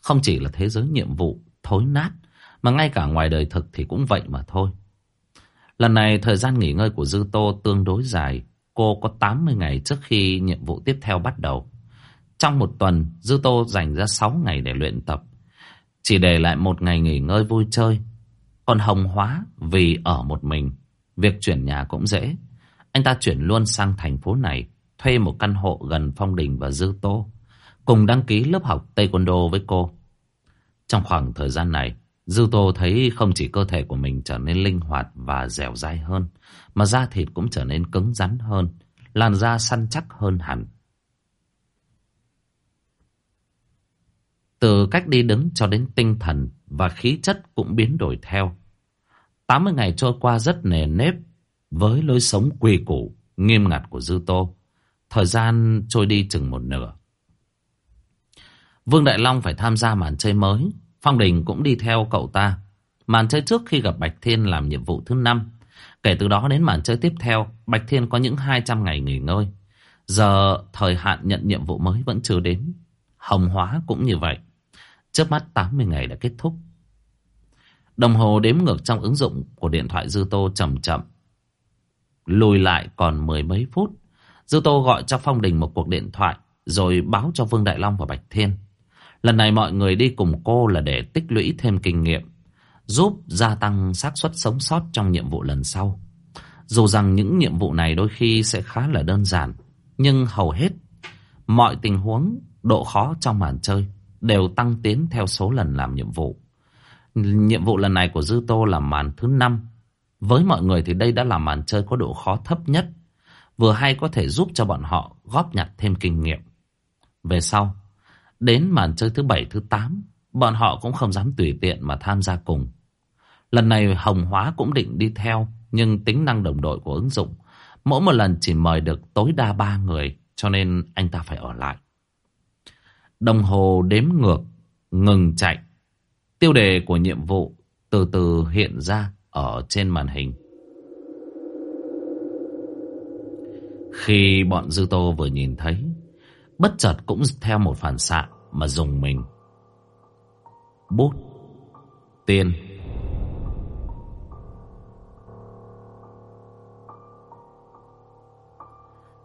không chỉ là thế giới nhiệm vụ thối nát, mà ngay cả ngoài đời thực thì cũng vậy mà thôi. Lần này thời gian nghỉ ngơi của Dư Tô tương đối dài. Cô có 80 ngày trước khi nhiệm vụ tiếp theo bắt đầu. Trong một tuần, Dư Tô dành ra 6 ngày để luyện tập. Chỉ để lại một ngày nghỉ ngơi vui chơi. Còn Hồng Hóa vì ở một mình, việc chuyển nhà cũng dễ. Anh ta chuyển luôn sang thành phố này, thuê một căn hộ gần Phong Đình và Dư Tô. Cùng đăng ký lớp học Taekwondo với cô. Trong khoảng thời gian này, Dư Tô thấy không chỉ cơ thể của mình trở nên linh hoạt và dẻo dai hơn, mà da thịt cũng trở nên cứng rắn hơn, làn da săn chắc hơn hẳn. Từ cách đi đứng cho đến tinh thần và khí chất cũng biến đổi theo. 80 ngày trôi qua rất nề nếp với lối sống quy củ, nghiêm ngặt của Dư Tô. Thời gian trôi đi chừng một nửa. Vương Đại Long phải tham gia màn chơi mới. Phong Đình cũng đi theo cậu ta. Màn chơi trước khi gặp Bạch Thiên làm nhiệm vụ thứ năm. Kể từ đó đến màn chơi tiếp theo, Bạch Thiên có những 200 ngày nghỉ ngơi. Giờ thời hạn nhận nhiệm vụ mới vẫn chưa đến. Hồng Hóa cũng như vậy. Trước mắt 80 ngày đã kết thúc. Đồng hồ đếm ngược trong ứng dụng của điện thoại Dư Tô chậm chậm. Lùi lại còn mười mấy phút. Dư Tô gọi cho Phong Đình một cuộc điện thoại rồi báo cho Vương Đại Long và Bạch Thiên. Lần này mọi người đi cùng cô là để tích lũy thêm kinh nghiệm, giúp gia tăng xác suất sống sót trong nhiệm vụ lần sau. Dù rằng những nhiệm vụ này đôi khi sẽ khá là đơn giản, nhưng hầu hết mọi tình huống, độ khó trong màn chơi đều tăng tiến theo số lần làm nhiệm vụ. Nhiệm vụ lần này của Dư Tô là màn thứ 5. Với mọi người thì đây đã là màn chơi có độ khó thấp nhất, vừa hay có thể giúp cho bọn họ góp nhặt thêm kinh nghiệm. Về sau, đến màn chơi thứ bảy thứ tám bọn họ cũng không dám tùy tiện mà tham gia cùng. Lần này Hồng Hóa cũng định đi theo, nhưng tính năng đồng đội của ứng dụng, mỗi một lần chỉ mời được tối đa ba người, cho nên anh ta phải ở lại. Đồng hồ đếm ngược, ngừng chạy. Tiêu đề của nhiệm vụ từ từ hiện ra ở trên màn hình. Khi bọn Dư Tô vừa nhìn thấy, bất chợt cũng theo một phản xạ mà dùng mình. Bút, tiền.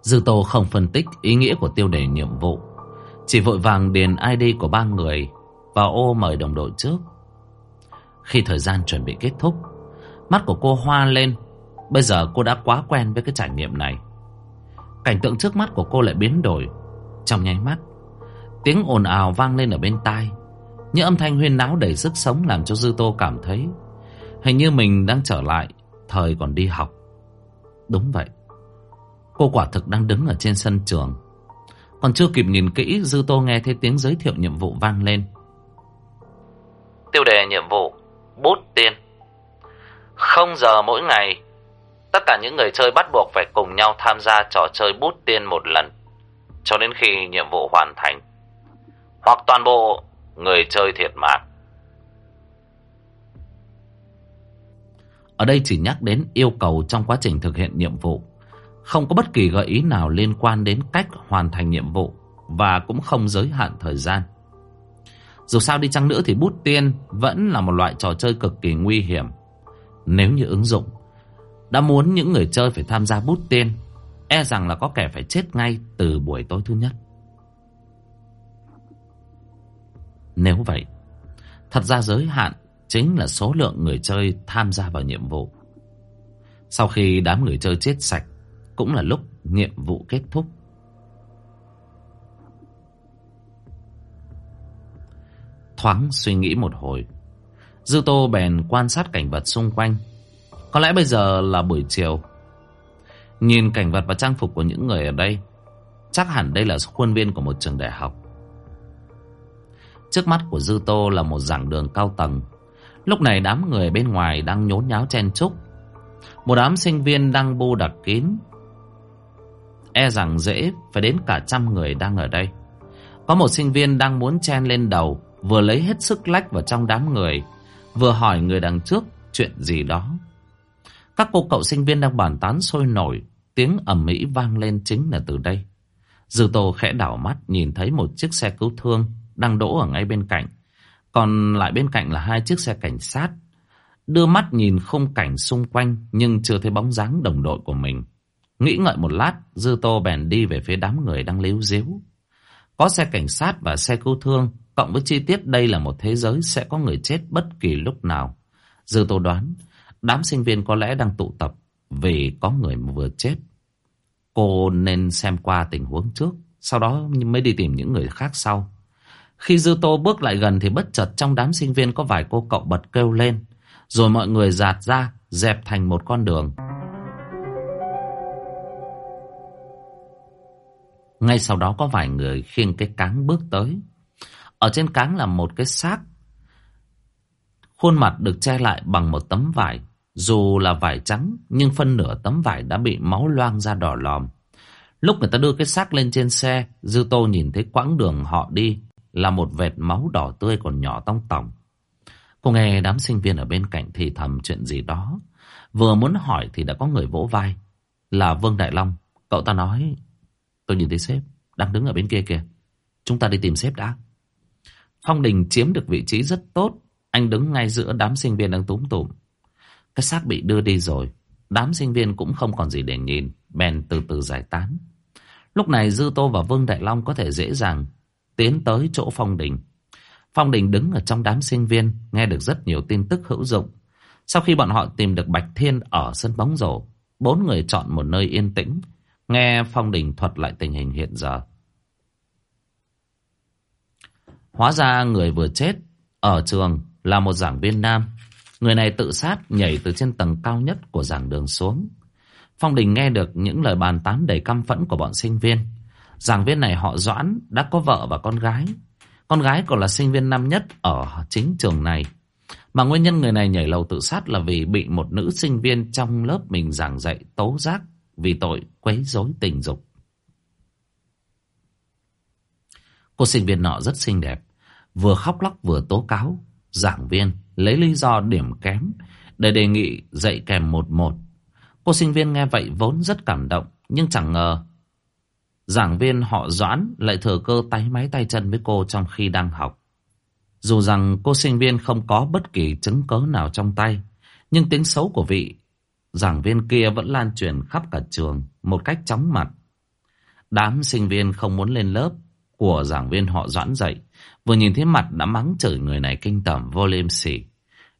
Dư Tô không phân tích ý nghĩa của tiêu đề nhiệm vụ. Chỉ vội vàng điền ID của ba người Vào ô mời đồng đội trước. Khi thời gian chuẩn bị kết thúc Mắt của cô hoa lên. Bây giờ cô đã quá quen với cái trải nghiệm này. Cảnh tượng trước mắt của cô lại biến đổi. Trong nháy mắt Tiếng ồn ào vang lên ở bên tai. Những âm thanh huyên náo đầy sức sống Làm cho Dư Tô cảm thấy Hình như mình đang trở lại, Thời còn đi học. Đúng vậy, Cô quả thực đang đứng ở trên sân trường. Còn chưa kịp nhìn kỹ, Dư Tô nghe thấy tiếng giới thiệu nhiệm vụ vang lên. Tiêu đề nhiệm vụ, Bút tiên Không giờ mỗi ngày, Tất cả những người chơi bắt buộc phải cùng nhau tham gia trò chơi bút tiên một lần, Cho đến khi nhiệm vụ hoàn thành. Hoặc toàn bộ người chơi thiệt mạng Ở đây chỉ nhắc đến yêu cầu trong quá trình thực hiện nhiệm vụ không có bất kỳ gợi ý nào liên quan đến cách hoàn thành nhiệm vụ và cũng không giới hạn thời gian. Dù sao đi chăng nữa thì bút tiên vẫn là một loại trò chơi cực kỳ nguy hiểm. Nếu như ứng dụng đã muốn những người chơi phải tham gia bút tiên, e rằng là có kẻ phải chết ngay từ buổi tối thứ nhất. Nếu vậy, thật ra giới hạn chính là số lượng người chơi tham gia vào nhiệm vụ. Sau khi đám người chơi chết sạch, cũng là lúc nhiệm vụ kết thúc. Thoáng suy nghĩ một hồi, Dư Tô bèn quan sát cảnh vật xung quanh. Có lẽ bây giờ là buổi chiều. Nhìn cảnh vật và trang phục của những người ở đây, chắc hẳn đây là khuôn viên của một trường đại học. Trước mắt của Dư Tô là một giảng đường cao tầng. Lúc này đám người bên ngoài đang nhốn nháo chen chúc. Một đám sinh viên đang bu đặc kín. E rằng dễ phải đến cả trăm người đang ở đây. Có một sinh viên đang muốn chen lên đầu, Vừa lấy hết sức lách vào trong đám người, Vừa hỏi người đằng trước chuyện gì đó. Các cô cậu sinh viên đang bàn tán sôi nổi, Tiếng ầm ĩ vang lên chính là từ đây. Dư Tô khẽ đảo mắt, nhìn thấy một chiếc xe cứu thương đang đỗ ở ngay bên cạnh. Còn lại bên cạnh là hai chiếc xe cảnh sát. Đưa mắt nhìn khung cảnh xung quanh nhưng chưa thấy bóng dáng đồng đội của mình. Nghĩ ngợi một lát, Dư Tô bèn đi về phía đám người đang líu díu. Có xe cảnh sát và xe cứu thương, cộng với chi tiết đây là một thế giới sẽ có người chết bất kỳ lúc nào. Dư Tô đoán, đám sinh viên có lẽ đang tụ tập vì có người vừa chết. Cô nên xem qua tình huống trước, sau đó mới đi tìm những người khác sau. Khi Dư Tô bước lại gần thì bất chợt trong đám sinh viên có vài cô cậu bật kêu lên. Rồi mọi người giạt ra, dẹp thành một con đường. Ngay sau đó có vài người khiêng cái cáng bước tới. Ở trên cáng là một cái xác. Khuôn mặt được che lại bằng một tấm vải. Dù là vải trắng, nhưng phân nửa tấm vải đã bị máu loang ra đỏ lòm. Lúc người ta đưa cái xác lên trên xe, Dư Tô nhìn thấy quãng đường họ đi là một vệt máu đỏ tươi còn nhỏ tông tỏng. Cô nghe đám sinh viên ở bên cạnh thì thầm chuyện gì đó. Vừa muốn hỏi thì đã có người vỗ vai. Là Vương Đại Long. Cậu ta nói, tôi nhìn thấy sếp, đang đứng ở bên kia kìa. Chúng ta đi tìm sếp đã. Phong Đình chiếm được vị trí rất tốt. Anh đứng ngay giữa đám sinh viên đang túm tụm. Cái xác bị đưa đi rồi. Đám sinh viên cũng không còn gì để nhìn. Bèn từ từ giải tán. Lúc này Dư Tô và Vương Đại Long có thể dễ dàng tiến tới chỗ Phong Đình. Phong Đình đứng ở trong đám sinh viên, nghe được rất nhiều tin tức hữu dụng. Sau khi bọn họ tìm được Bạch Thiên ở sân bóng rổ, bốn người chọn một nơi yên tĩnh, nghe Phong Đình thuật lại tình hình hiện giờ. Hóa ra người vừa chết ở trường là một giảng viên nam. Người này tự sát nhảy từ trên tầng cao nhất của giảng đường xuống. Phong Đình nghe được những lời bàn tán đầy căm phẫn của bọn sinh viên. Giảng viên này họ Doãn đã có vợ và con gái. Con gái còn là sinh viên năm nhất ở chính trường này. Mà nguyên nhân người này nhảy lầu tự sát là vì bị một nữ sinh viên trong lớp mình giảng dạy tố giác vì tội quấy rối tình dục. Cô sinh viên nọ rất xinh đẹp, vừa khóc lóc vừa tố cáo. Giảng viên lấy lý do điểm kém để đề nghị dạy kèm một một. Cô sinh viên nghe vậy vốn rất cảm động, nhưng chẳng ngờ giảng viên họ Doãn lại thừa cơ tay máy tay chân với cô trong khi đang học. Dù rằng cô sinh viên không có bất kỳ chứng cớ nào trong tay, nhưng tiếng xấu của vị giảng viên kia vẫn lan truyền khắp cả trường một cách chóng mặt. Đám sinh viên không muốn lên lớp của giảng viên họ Doãn dậy, vừa nhìn thấy mặt đã mắng chửi người này kinh tởm vô liêm sỉ.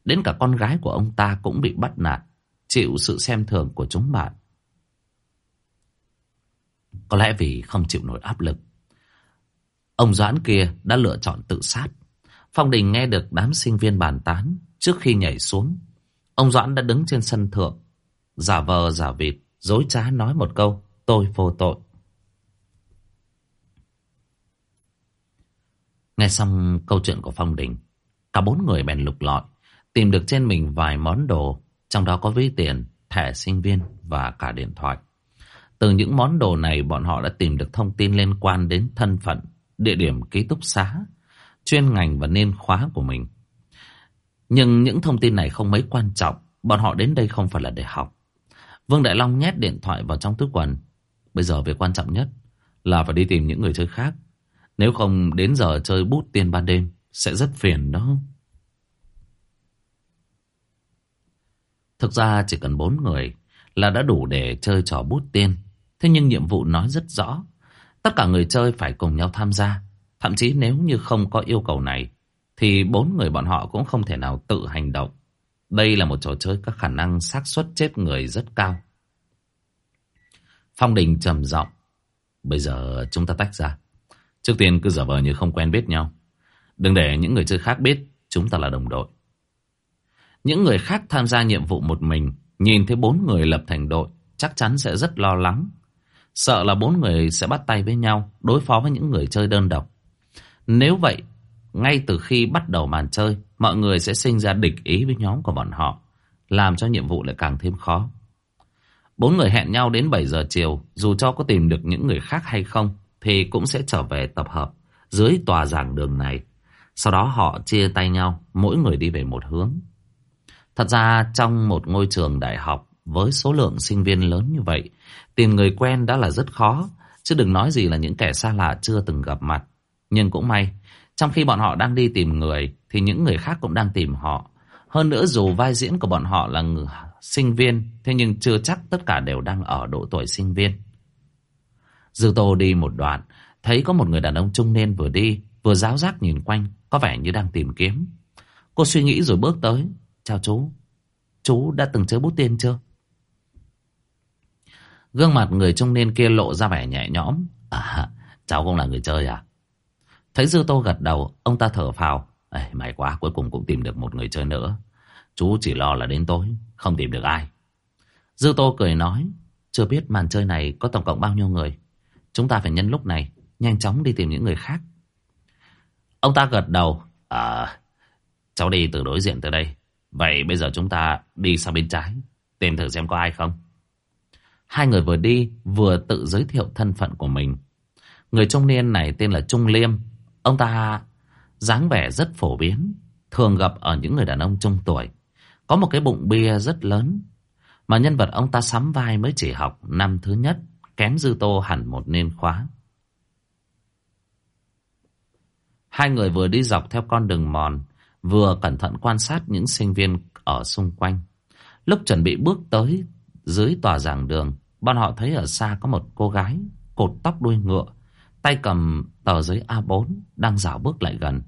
Đến cả con gái của ông ta cũng bị bắt nạt, chịu sự xem thường của chúng bạn. Có lẽ vì không chịu nổi áp lực. Ông Doãn kia đã lựa chọn tự sát. Phong Đình nghe được đám sinh viên bàn tán trước khi nhảy xuống. Ông Doãn đã đứng trên sân thượng, giả vờ giả vịt, dối trá nói một câu, tôi vô tội. Nghe xong câu chuyện của Phong Đình, cả bốn người bèn lục lọi, tìm được trên mình vài món đồ, trong đó có ví tiền, thẻ sinh viên và cả điện thoại. Từ những món đồ này bọn họ đã tìm được thông tin liên quan đến thân phận, địa điểm ký túc xá, chuyên ngành và niên khóa của mình. Nhưng những thông tin này không mấy quan trọng, bọn họ đến đây không phải là để học. Vương Đại Long nhét điện thoại vào trong túi quần. Bây giờ việc quan trọng nhất là phải đi tìm những người chơi khác. Nếu không đến giờ chơi bút tiên ban đêm sẽ rất phiền đó. Thực ra chỉ cần bốn người là đã đủ để chơi trò bút tiên. Thế nhưng nhiệm vụ nói rất rõ. Tất cả người chơi phải cùng nhau tham gia. Thậm chí nếu như không có yêu cầu này, thì bốn người bọn họ cũng không thể nào tự hành động. Đây là một trò chơi có khả năng xác suất chết người rất cao. Phong Đình trầm giọng, bây giờ chúng ta tách ra. Trước tiên cứ giả vờ như không quen biết nhau. Đừng để những người chơi khác biết chúng ta là đồng đội. Những người khác tham gia nhiệm vụ một mình, nhìn thấy bốn người lập thành đội, chắc chắn sẽ rất lo lắng. Sợ là bốn người sẽ bắt tay với nhau, đối phó với những người chơi đơn độc. Nếu vậy, ngay từ khi bắt đầu màn chơi, mọi người sẽ sinh ra địch ý với nhóm của bọn họ, làm cho nhiệm vụ lại càng thêm khó. Bốn người hẹn nhau đến 7 giờ chiều, dù cho có tìm được những người khác hay không, thì cũng sẽ trở về tập hợp dưới tòa giảng đường này. Sau đó họ chia tay nhau, mỗi người đi về một hướng. Thật ra trong một ngôi trường đại học với số lượng sinh viên lớn như vậy, tìm người quen đã là rất khó, chứ đừng nói gì là những kẻ xa lạ chưa từng gặp mặt. Nhưng cũng may, trong khi bọn họ đang đi tìm người, thì những người khác cũng đang tìm họ. Hơn nữa dù vai diễn của bọn họ là người sinh viên, thế nhưng chưa chắc tất cả đều đang ở độ tuổi sinh viên. Dư Tô đi một đoạn, thấy có một người đàn ông trung niên vừa đi, vừa giáo giác nhìn quanh, có vẻ như đang tìm kiếm. Cô suy nghĩ rồi bước tới. Chào chú, chú đã từng chơi bút tiên chưa? Gương mặt người trung niên kia lộ ra vẻ nhẹ nhõm. À, cháu cũng là người chơi à? Thấy Dư Tô gật đầu, ông ta thở phào. Ê, may quá, cuối cùng cũng tìm được một người chơi nữa. Chú chỉ lo là đến tối, không tìm được ai. Dư Tô cười nói, chưa biết màn chơi này có tổng cộng bao nhiêu người. Chúng ta phải nhân lúc này, nhanh chóng đi tìm những người khác. Ông ta gật đầu. À, cháu đi từ đối diện tới đây. Vậy bây giờ chúng ta đi sang bên trái. Tìm thử xem có ai không. Hai người vừa đi vừa tự giới thiệu thân phận của mình. Người trung niên này tên là Trung Liêm. Ông ta dáng vẻ rất phổ biến. Thường gặp ở những người đàn ông trung tuổi. Có một cái bụng bia rất lớn. Mà nhân vật ông ta sắm vai mới chỉ học năm thứ nhất. Kém dư tô hẳn một niên khóa. Hai người vừa đi dọc theo con đường mòn, vừa cẩn thận quan sát những sinh viên ở xung quanh. Lúc chuẩn bị bước tới dưới tòa giảng đường, bọn họ thấy ở xa có một cô gái cột tóc đuôi ngựa, tay cầm tờ giấy A4 đang dạo bước lại gần.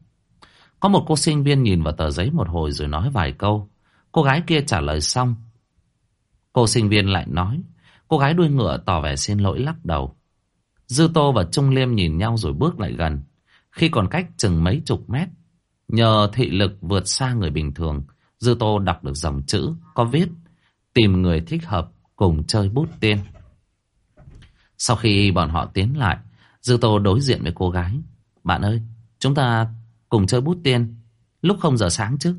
Có một cô sinh viên nhìn vào tờ giấy một hồi rồi nói vài câu. Cô gái kia trả lời xong. Cô sinh viên lại nói. Cô gái đuôi ngựa tỏ vẻ xin lỗi lắc đầu. Dư Tô và Trung Liêm nhìn nhau rồi bước lại gần. Khi còn cách chừng mấy chục mét, nhờ thị lực vượt xa người bình thường, Dư Tô đọc được dòng chữ có viết tìm người thích hợp cùng chơi bút tiên. Sau khi bọn họ tiến lại, Dư Tô đối diện với cô gái. Bạn ơi, chúng ta cùng chơi bút tiên lúc không giờ sáng chứ.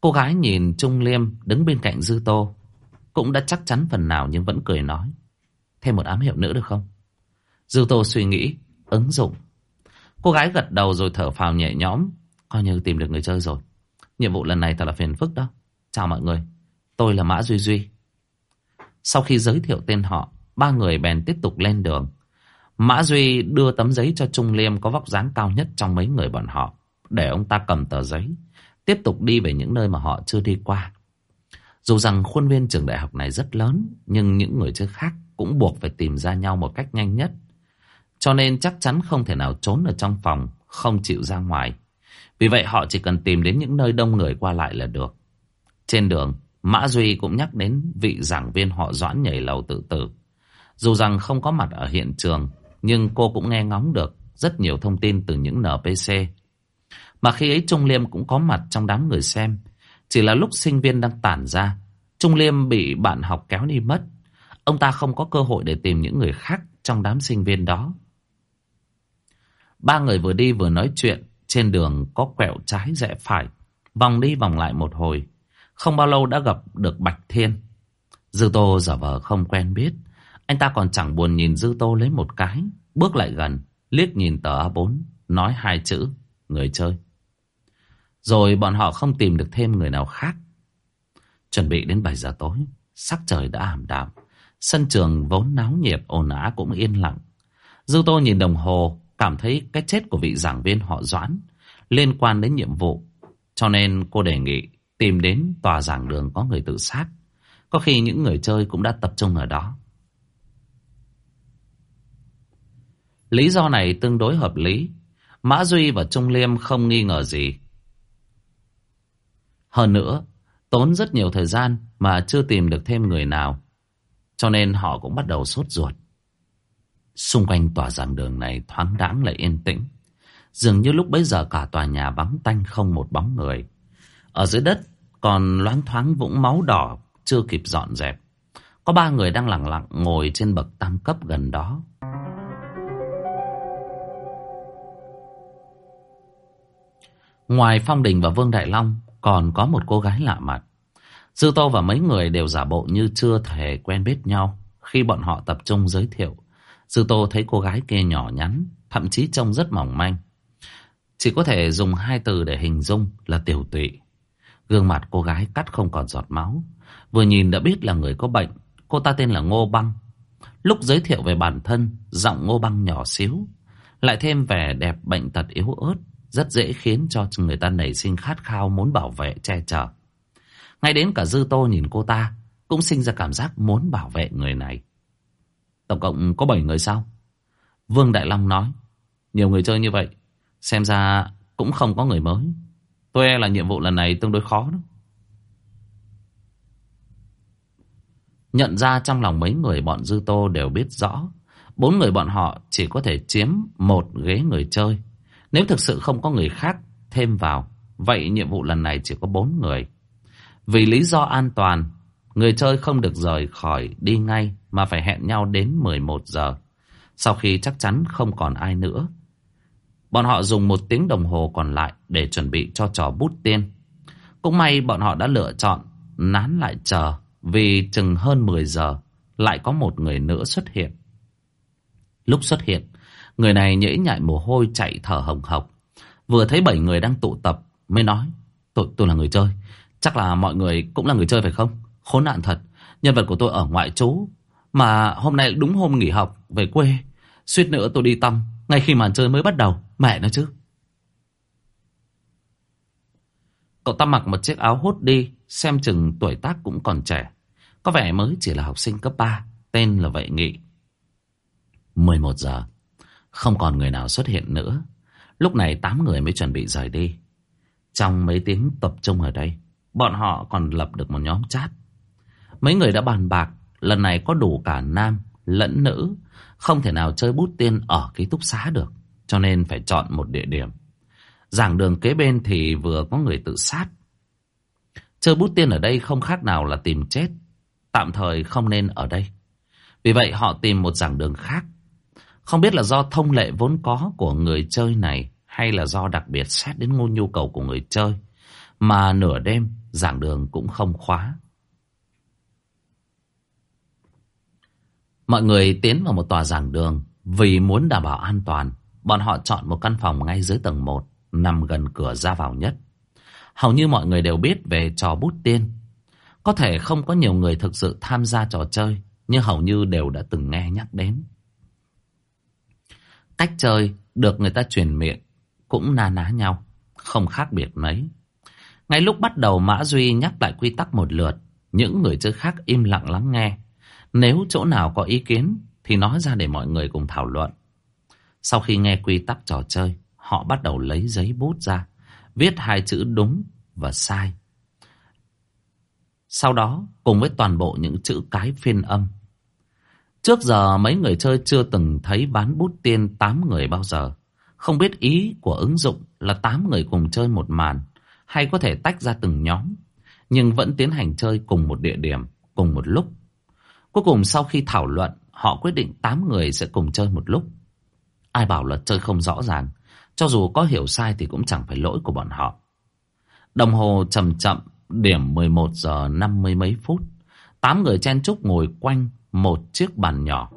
Cô gái nhìn Trung Liêm đứng bên cạnh Dư Tô. Cũng đã chắc chắn phần nào nhưng vẫn cười nói. Thêm một ám hiệu nữa được không? Dư Tô suy nghĩ, ứng dụng. Cô gái gật đầu rồi thở phào nhẹ nhõm. Coi như tìm được người chơi rồi. Nhiệm vụ lần này thật là phiền phức đó. Chào mọi người. Tôi là Mã Duy Duy. Sau khi giới thiệu tên họ, ba người bèn tiếp tục lên đường. Mã Duy đưa tấm giấy cho Trung Liêm có vóc dáng cao nhất trong mấy người bọn họ. Để ông ta cầm tờ giấy. Tiếp tục đi về những nơi mà họ chưa đi qua. Dù rằng khuôn viên trường đại học này rất lớn, nhưng những người chơi khác cũng buộc phải tìm ra nhau một cách nhanh nhất. Cho nên chắc chắn không thể nào trốn ở trong phòng, không chịu ra ngoài. Vì vậy họ chỉ cần tìm đến những nơi đông người qua lại là được. Trên đường, Mã Duy cũng nhắc đến vị giảng viên họ Doãn nhảy lầu tự tử. Dù rằng không có mặt ở hiện trường, nhưng cô cũng nghe ngóng được rất nhiều thông tin từ những NPC. Mà khi ấy Trung Liêm cũng có mặt trong đám người xem. Chỉ là lúc sinh viên đang tản ra, Trung Liêm bị bạn học kéo đi mất. Ông ta không có cơ hội để tìm những người khác trong đám sinh viên đó. Ba người vừa đi vừa nói chuyện, trên đường có quẹo trái rẽ phải, vòng đi vòng lại một hồi. Không bao lâu đã gặp được Bạch Thiên. Dư Tô giả vờ không quen biết. Anh ta còn chẳng buồn nhìn Dư Tô lấy một cái. Bước lại gần, liếc nhìn tờ A4, nói hai chữ, người chơi. Rồi bọn họ không tìm được thêm người nào khác. Chuẩn bị đến 7 giờ tối, sắc trời đã ảm đạm. Sân trường vốn náo nhiệt ồn ào cũng yên lặng. Dư Tô nhìn đồng hồ, cảm thấy cái chết của vị giảng viên họ Doãn liên quan đến nhiệm vụ. Cho nên cô đề nghị tìm đến tòa giảng đường có người tự sát. Có khi những người chơi cũng đã tập trung ở đó. Lý do này tương đối hợp lý. Mã Duy và Trung Liêm không nghi ngờ gì. Hơn nữa, tốn rất nhiều thời gian mà chưa tìm được thêm người nào. Cho nên họ cũng bắt đầu sốt ruột. Xung quanh tòa giảng đường này thoáng đãng lại yên tĩnh. Dường như lúc bấy giờ cả tòa nhà vắng tanh không một bóng người. Ở dưới đất còn loáng thoáng vũng máu đỏ chưa kịp dọn dẹp. Có ba người đang lặng lặng ngồi trên bậc tam cấp gần đó. Ngoài Phong Đình và Vương Đại Long còn có một cô gái lạ mặt. Dư Tô và mấy người đều giả bộ như chưa thể quen biết nhau khi bọn họ tập trung giới thiệu. Dư Tô thấy cô gái kia nhỏ nhắn, thậm chí trông rất mỏng manh. Chỉ có thể dùng hai từ để hình dung là tiểu tụy. Gương mặt cô gái cắt không còn giọt máu. Vừa nhìn đã biết là người có bệnh. Cô ta tên là Ngô Băng. Lúc giới thiệu về bản thân, giọng Ngô Băng nhỏ xíu. Lại thêm vẻ đẹp bệnh tật yếu ớt. Rất dễ khiến cho người ta nảy sinh khát khao muốn bảo vệ, che chở. Ngay đến cả Dư Tô nhìn cô ta cũng sinh ra cảm giác muốn bảo vệ người này. Tổng cộng có 7 người sao? Vương Đại Long nói. Nhiều người chơi như vậy, xem ra cũng không có người mới. Tôi e là nhiệm vụ lần này tương đối khó đó. Nhận ra trong lòng mấy người bọn Dư Tô đều biết rõ. Bốn người bọn họ chỉ có thể chiếm một ghế người chơi. Nếu thực sự không có người khác thêm vào, vậy nhiệm vụ lần này chỉ có bốn người. Vì lý do an toàn, người chơi không được rời khỏi đi ngay mà phải hẹn nhau đến 11 giờ. Sau khi chắc chắn không còn ai nữa, Bọn họ dùng một tiếng đồng hồ còn lại để chuẩn bị cho trò bút tiên. Cũng may bọn họ đã lựa chọn nán lại chờ vì chừng hơn 10 giờ lại có một người nữa xuất hiện. Lúc xuất hiện, người này nhễ nhại mồ hôi chạy thở hồng hộc. Vừa thấy bảy người đang tụ tập mới nói tôi, tôi là người chơi. Chắc là mọi người cũng là người chơi phải không? Khốn nạn thật. Nhân vật của tôi ở ngoại trú. Mà hôm nay đúng hôm nghỉ học về quê. Suýt nữa tôi đi tăm ngay khi màn chơi mới bắt đầu. Mẹ nó chứ. Cậu ta mặc một chiếc áo hốt đi. Xem chừng tuổi tác cũng còn trẻ. Có vẻ mới chỉ là học sinh cấp 3. Tên là Vệ Nghị. 11 giờ. Không còn người nào xuất hiện nữa. Lúc này 8 người mới chuẩn bị rời đi. Trong mấy tiếng tập trung ở đây, bọn họ còn lập được một nhóm chat. Mấy người đã bàn bạc, lần này có đủ cả nam lẫn nữ, không thể nào chơi bút tiên ở ký túc xá được, cho nên phải chọn một địa điểm. Giảng đường kế bên thì vừa có người tự sát. Chơi bút tiên ở đây không khác nào là tìm chết, tạm thời không nên ở đây. Vì vậy họ tìm một giảng đường khác. Không biết là do thông lệ vốn có của người chơi này hay là do đặc biệt xét đến ngôn nhu cầu của người chơi mà nửa đêm giảng đường cũng không khóa. Mọi người tiến vào một tòa giảng đường vì muốn đảm bảo an toàn. Bọn họ chọn một căn phòng ngay dưới tầng 1 nằm gần cửa ra vào nhất. Hầu như mọi người đều biết về trò bút tiên. Có thể không có nhiều người thực sự tham gia trò chơi nhưng hầu như đều đã từng nghe nhắc đến. Cách chơi được người ta truyền miệng cũng na ná nhau, không khác biệt mấy. Ngay lúc bắt đầu Mã Duy nhắc lại quy tắc một lượt, những người chơi khác im lặng lắng nghe. Nếu chỗ nào có ý kiến thì nói ra để mọi người cùng thảo luận. Sau khi nghe quy tắc trò chơi, họ bắt đầu lấy giấy bút ra, viết hai chữ đúng và sai. Sau đó, cùng với toàn bộ những chữ cái phiên âm. Trước giờ mấy người chơi chưa từng thấy bán bút tiên 8 người bao giờ. Không biết ý của ứng dụng là 8 người cùng chơi một màn hay có thể tách ra từng nhóm nhưng vẫn tiến hành chơi cùng một địa điểm, cùng một lúc. Cuối cùng sau khi thảo luận, họ quyết định 8 người sẽ cùng chơi một lúc. Ai bảo là chơi không rõ ràng, cho dù có hiểu sai thì cũng chẳng phải lỗi của bọn họ. Đồng hồ chậm chậm, điểm 11 giờ 50 mấy phút. Tám người chen chúc ngồi quanh một chiếc bàn nhỏ.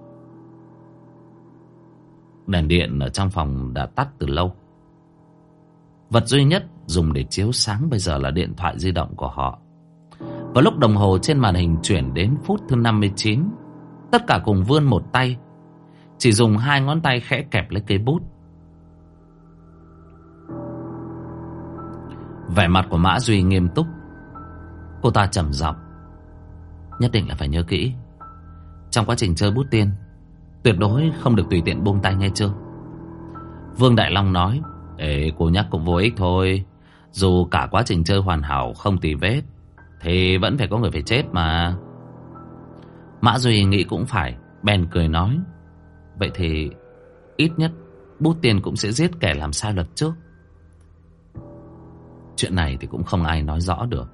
Đèn điện ở trong phòng đã tắt từ lâu. Vật duy nhất dùng để chiếu sáng bây giờ là điện thoại di động của họ. Vào lúc đồng hồ trên màn hình chuyển đến phút thứ 59, tất cả cùng vươn một tay, chỉ dùng hai ngón tay khẽ kẹp lấy cây bút. Vẻ mặt của Mã Duy nghiêm túc. Cô ta trầm giọng, nhất định là phải nhớ kỹ. Trong quá trình chơi bút tiên, tuyệt đối không được tùy tiện buông tay nghe chưa? Vương Đại Long nói, Ê, cô nhắc cũng vô ích thôi. Dù cả quá trình chơi hoàn hảo không tì vết Thì vẫn phải có người phải chết mà Mã Duy nghĩ cũng phải Bèn cười nói Vậy thì ít nhất Bút tiền cũng sẽ giết kẻ làm sai luật trước Chuyện này thì cũng không ai nói rõ được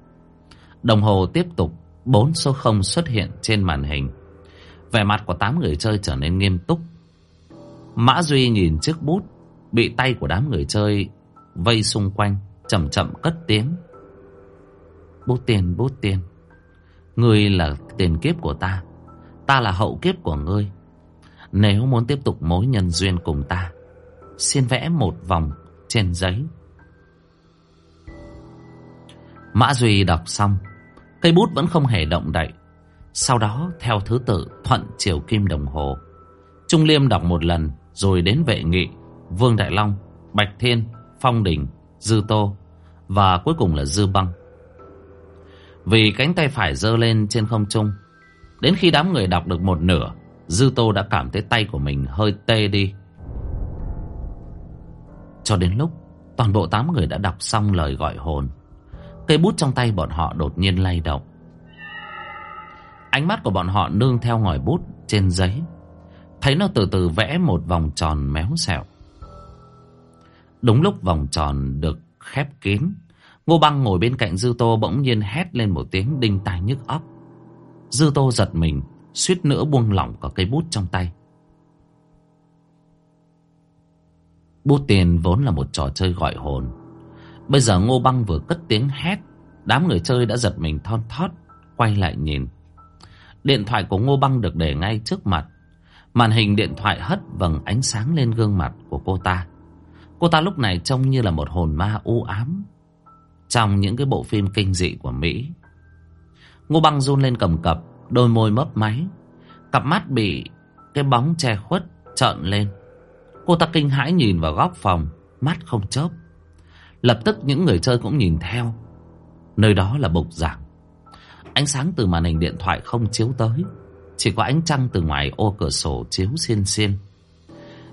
Đồng hồ tiếp tục Bốn số không xuất hiện trên màn hình Vẻ mặt của tám người chơi trở nên nghiêm túc Mã Duy nhìn chiếc bút Bị tay của đám người chơi Vây xung quanh chậm chậm cất tiếng. Bút tiền, bút tiền. Ngươi là tiền kiếp của ta. Ta là hậu kiếp của ngươi. Nếu muốn tiếp tục mối nhân duyên cùng ta, xin vẽ một vòng trên giấy. Mã Duy đọc xong, cây bút vẫn không hề động đậy. Sau đó, theo thứ tự, thuận chiều kim đồng hồ. Trung Liêm đọc một lần, rồi đến vệ nghị, Vương Đại Long, Bạch Thiên, Phong Đình, Dư Tô và cuối cùng là Dư Băng. Vì cánh tay phải giơ lên trên không trung, đến khi đám người đọc được một nửa, Dư Tô đã cảm thấy tay của mình hơi tê đi. Cho đến lúc toàn bộ tám người đã đọc xong lời gọi hồn, cây bút trong tay bọn họ đột nhiên lay động. Ánh mắt của bọn họ nương theo ngòi bút trên giấy, thấy nó từ từ vẽ một vòng tròn méo xẹo. Đúng lúc vòng tròn được khép kín, Ngô Băng ngồi bên cạnh Dư Tô bỗng nhiên hét lên một tiếng đinh tai nhức óc. Dư Tô giật mình, suýt nữa buông lỏng cả cây bút trong tay. Bút tiền vốn là một trò chơi gọi hồn. Bây giờ Ngô Băng vừa cất tiếng hét, đám người chơi đã giật mình thon thót, quay lại nhìn. Điện thoại của Ngô Băng được để ngay trước mặt. Màn hình điện thoại hất vầng ánh sáng lên gương mặt của cô ta. Cô ta lúc này trông như là một hồn ma u ám trong những cái bộ phim kinh dị của Mỹ. Ngô Băng run lên cầm cập, đôi môi mấp máy, cặp mắt bị cái bóng che khuất trợn lên. Cô ta kinh hãi nhìn vào góc phòng, mắt không chớp. Lập tức những người chơi cũng nhìn theo. Nơi đó là bục giảng. Ánh sáng từ màn hình điện thoại không chiếu tới. Chỉ có ánh trăng từ ngoài ô cửa sổ chiếu xiên xiên.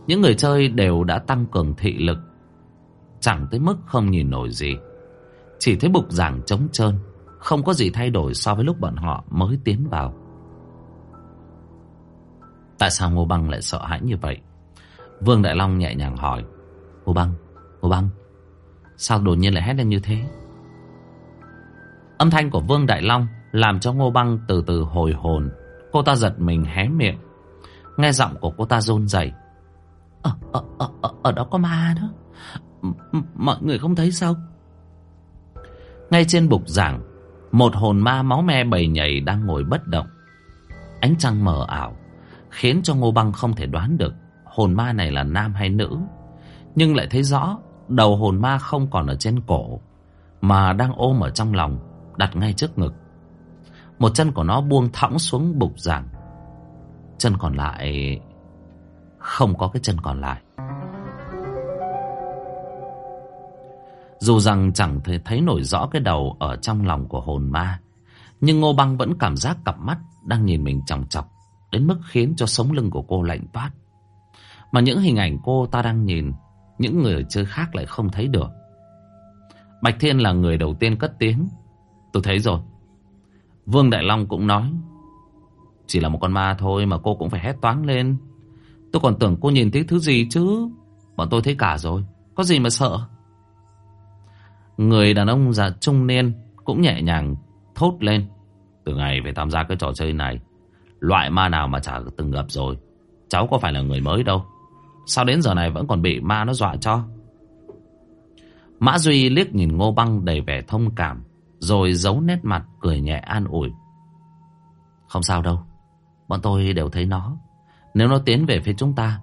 Những người chơi đều đã tăng cường thị lực. Chẳng tới mức không nhìn nổi gì. Chỉ thấy bục giảng trống trơn. Không có gì thay đổi so với lúc bọn họ mới tiến vào. Tại sao Ngô Băng lại sợ hãi như vậy? Vương Đại Long nhẹ nhàng hỏi. Ngô Băng, Ngô Băng, sao đột nhiên lại hét lên như thế? Âm thanh của Vương Đại Long làm cho Ngô Băng từ từ hồi hồn. Cô ta giật mình hé miệng. Nghe giọng của cô ta run rẩy. Ở, ở, ở, ở, ở đó có ma đó. M mọi người không thấy sao? Ngay trên bục giảng, một hồn ma máu me bầy nhảy đang ngồi bất động. Ánh trăng mờ ảo, khiến cho Ngô Băng không thể đoán được hồn ma này là nam hay nữ. Nhưng lại thấy rõ, đầu hồn ma không còn ở trên cổ, mà đang ôm ở trong lòng, đặt ngay trước ngực. Một chân của nó buông thõng xuống bục giảng. Chân còn lại... Không có cái chân còn lại. Dù rằng chẳng thể thấy nổi rõ cái đầu ở trong lòng của hồn ma, nhưng Ngô Băng vẫn cảm giác cặp mắt đang nhìn mình chòng chọc, đến mức khiến cho sống lưng của cô lạnh toát. Mà những hình ảnh cô ta đang nhìn, những người chơi khác lại không thấy được. Bạch Thiên là người đầu tiên cất tiếng. Tôi thấy rồi. Vương Đại Long cũng nói. Chỉ là một con ma thôi mà cô cũng phải hét toáng lên. Tôi còn tưởng cô nhìn thấy thứ gì chứ. Bọn tôi thấy cả rồi. Có gì mà sợ. Người đàn ông già trung niên cũng nhẹ nhàng thốt lên. Từ ngày về tham gia cái trò chơi này, loại ma nào mà chả từng gặp rồi. Cháu có phải là người mới đâu. Sao đến giờ này vẫn còn bị ma nó dọa cho? Mã Duy liếc nhìn Ngô Băng đầy vẻ thông cảm, rồi giấu nét mặt cười nhẹ an ủi. Không sao đâu, bọn tôi đều thấy nó. Nếu nó tiến về phía chúng ta,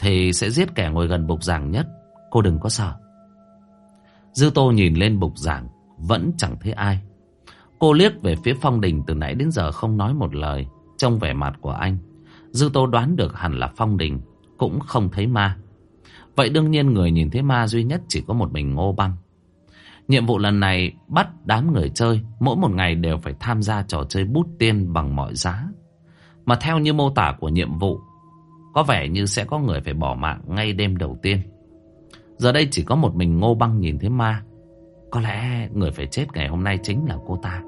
thì sẽ giết kẻ ngồi gần bục giảng nhất. Cô đừng có sợ. Dư Tô nhìn lên bục giảng, vẫn chẳng thấy ai. Cô liếc về phía Phong Đình từ nãy đến giờ không nói một lời. Trong vẻ mặt của anh, Dư Tô đoán được hẳn là Phong Đình, cũng không thấy ma. Vậy đương nhiên người nhìn thấy ma duy nhất chỉ có một mình Ngô Băng. Nhiệm vụ lần này bắt đám người chơi mỗi một ngày đều phải tham gia trò chơi bút tiên bằng mọi giá. Mà theo như mô tả của nhiệm vụ, có vẻ như sẽ có người phải bỏ mạng ngay đêm đầu tiên. Giờ đây chỉ có một mình Ngô Băng nhìn thấy ma. Có lẽ người phải chết ngày hôm nay chính là cô ta.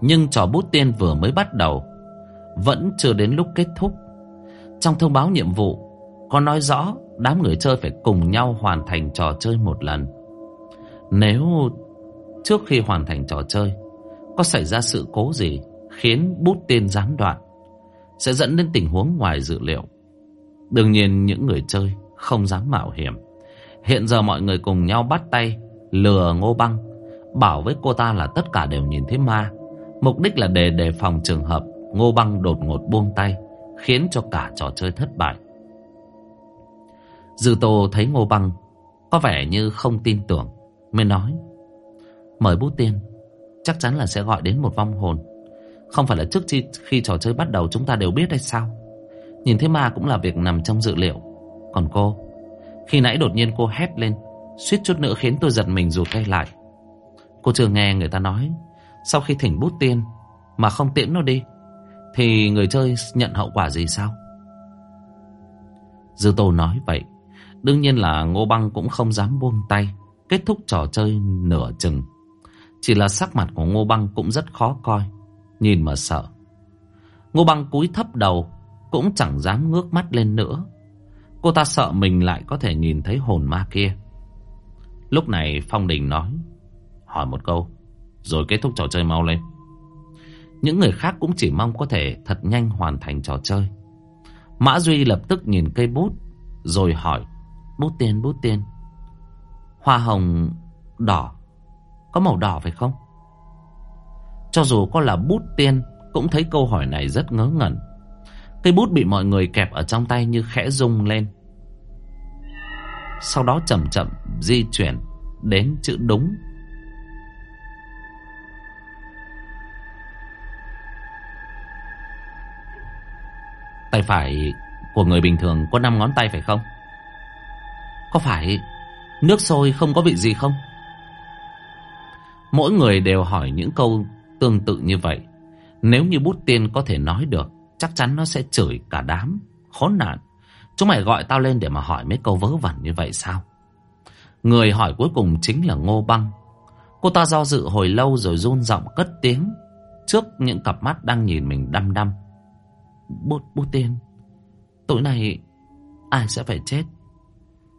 Nhưng trò bút tiên vừa mới bắt đầu, Vẫn chưa đến lúc kết thúc Trong thông báo nhiệm vụ, Có nói rõ đám người chơi phải cùng nhau hoàn thành trò chơi một lần Nếu trước khi hoàn thành trò chơi, Có xảy ra sự cố gì Khiến bút tiên gián đoạn sẽ dẫn đến tình huống ngoài dự liệu. Đương nhiên, những người chơi không dám mạo hiểm. Hiện giờ mọi người cùng nhau bắt tay, Lừa ngô băng, Bảo với cô ta là tất cả đều nhìn thấy ma. Mục đích là để đề phòng trường hợp Ngô Băng đột ngột buông tay, Khiến cho cả trò chơi thất bại. Dư Tô thấy Ngô Băng Có vẻ như không tin tưởng, Mới nói, Mời bút tiên, Chắc chắn là sẽ gọi đến một vong hồn. Không phải là trước khi, khi trò chơi bắt đầu Chúng ta đều biết hay sao? Nhìn thấy ma cũng là việc nằm trong dự liệu. Còn cô? Khi nãy đột nhiên cô hét lên Suýt chút nữa khiến tôi giật mình rụt tay lại. Cô chưa nghe người ta nói sau khi thỉnh bút tiên Mà không tiễn nó đi Thì người chơi nhận hậu quả gì sao? Dư Tô nói vậy Đương nhiên là Ngô Băng cũng không dám buông tay Kết thúc trò chơi nửa chừng. Chỉ là sắc mặt của Ngô Băng cũng rất khó coi. Nhìn mà sợ. Ngô Băng cúi thấp đầu, Cũng chẳng dám ngước mắt lên nữa. Cô ta sợ mình lại có thể nhìn thấy hồn ma kia. Lúc này Phong Đình nói, Hỏi một câu, rồi kết thúc trò chơi mau lên. Những người khác cũng chỉ mong có thể thật nhanh hoàn thành trò chơi. Mã Duy lập tức nhìn cây bút, rồi hỏi, Bút tiên bút tiên Hoa hồng đỏ, Có màu đỏ phải không? Cho dù có là bút tiên, Cũng thấy câu hỏi này rất ngớ ngẩn Cây bút bị mọi người kẹp ở trong tay như khẽ rung lên Sau đó chậm chậm di chuyển Đến chữ đúng Tay phải của người bình thường có 5 ngón tay phải không? Có phải nước sôi không có vị gì không? Mỗi người đều hỏi những câu tương tự như vậy. Nếu như bút tiên có thể nói được, chắc chắn nó sẽ chửi cả đám. Khốn nạn. Chúng mày gọi tao lên để mà hỏi mấy câu vớ vẩn như vậy sao? Người hỏi cuối cùng chính là Ngô Băng. Cô ta do dự hồi lâu rồi run giọng cất tiếng trước những cặp mắt đang nhìn mình đăm đăm. Bút, bút tiên, tối nay ai sẽ phải chết?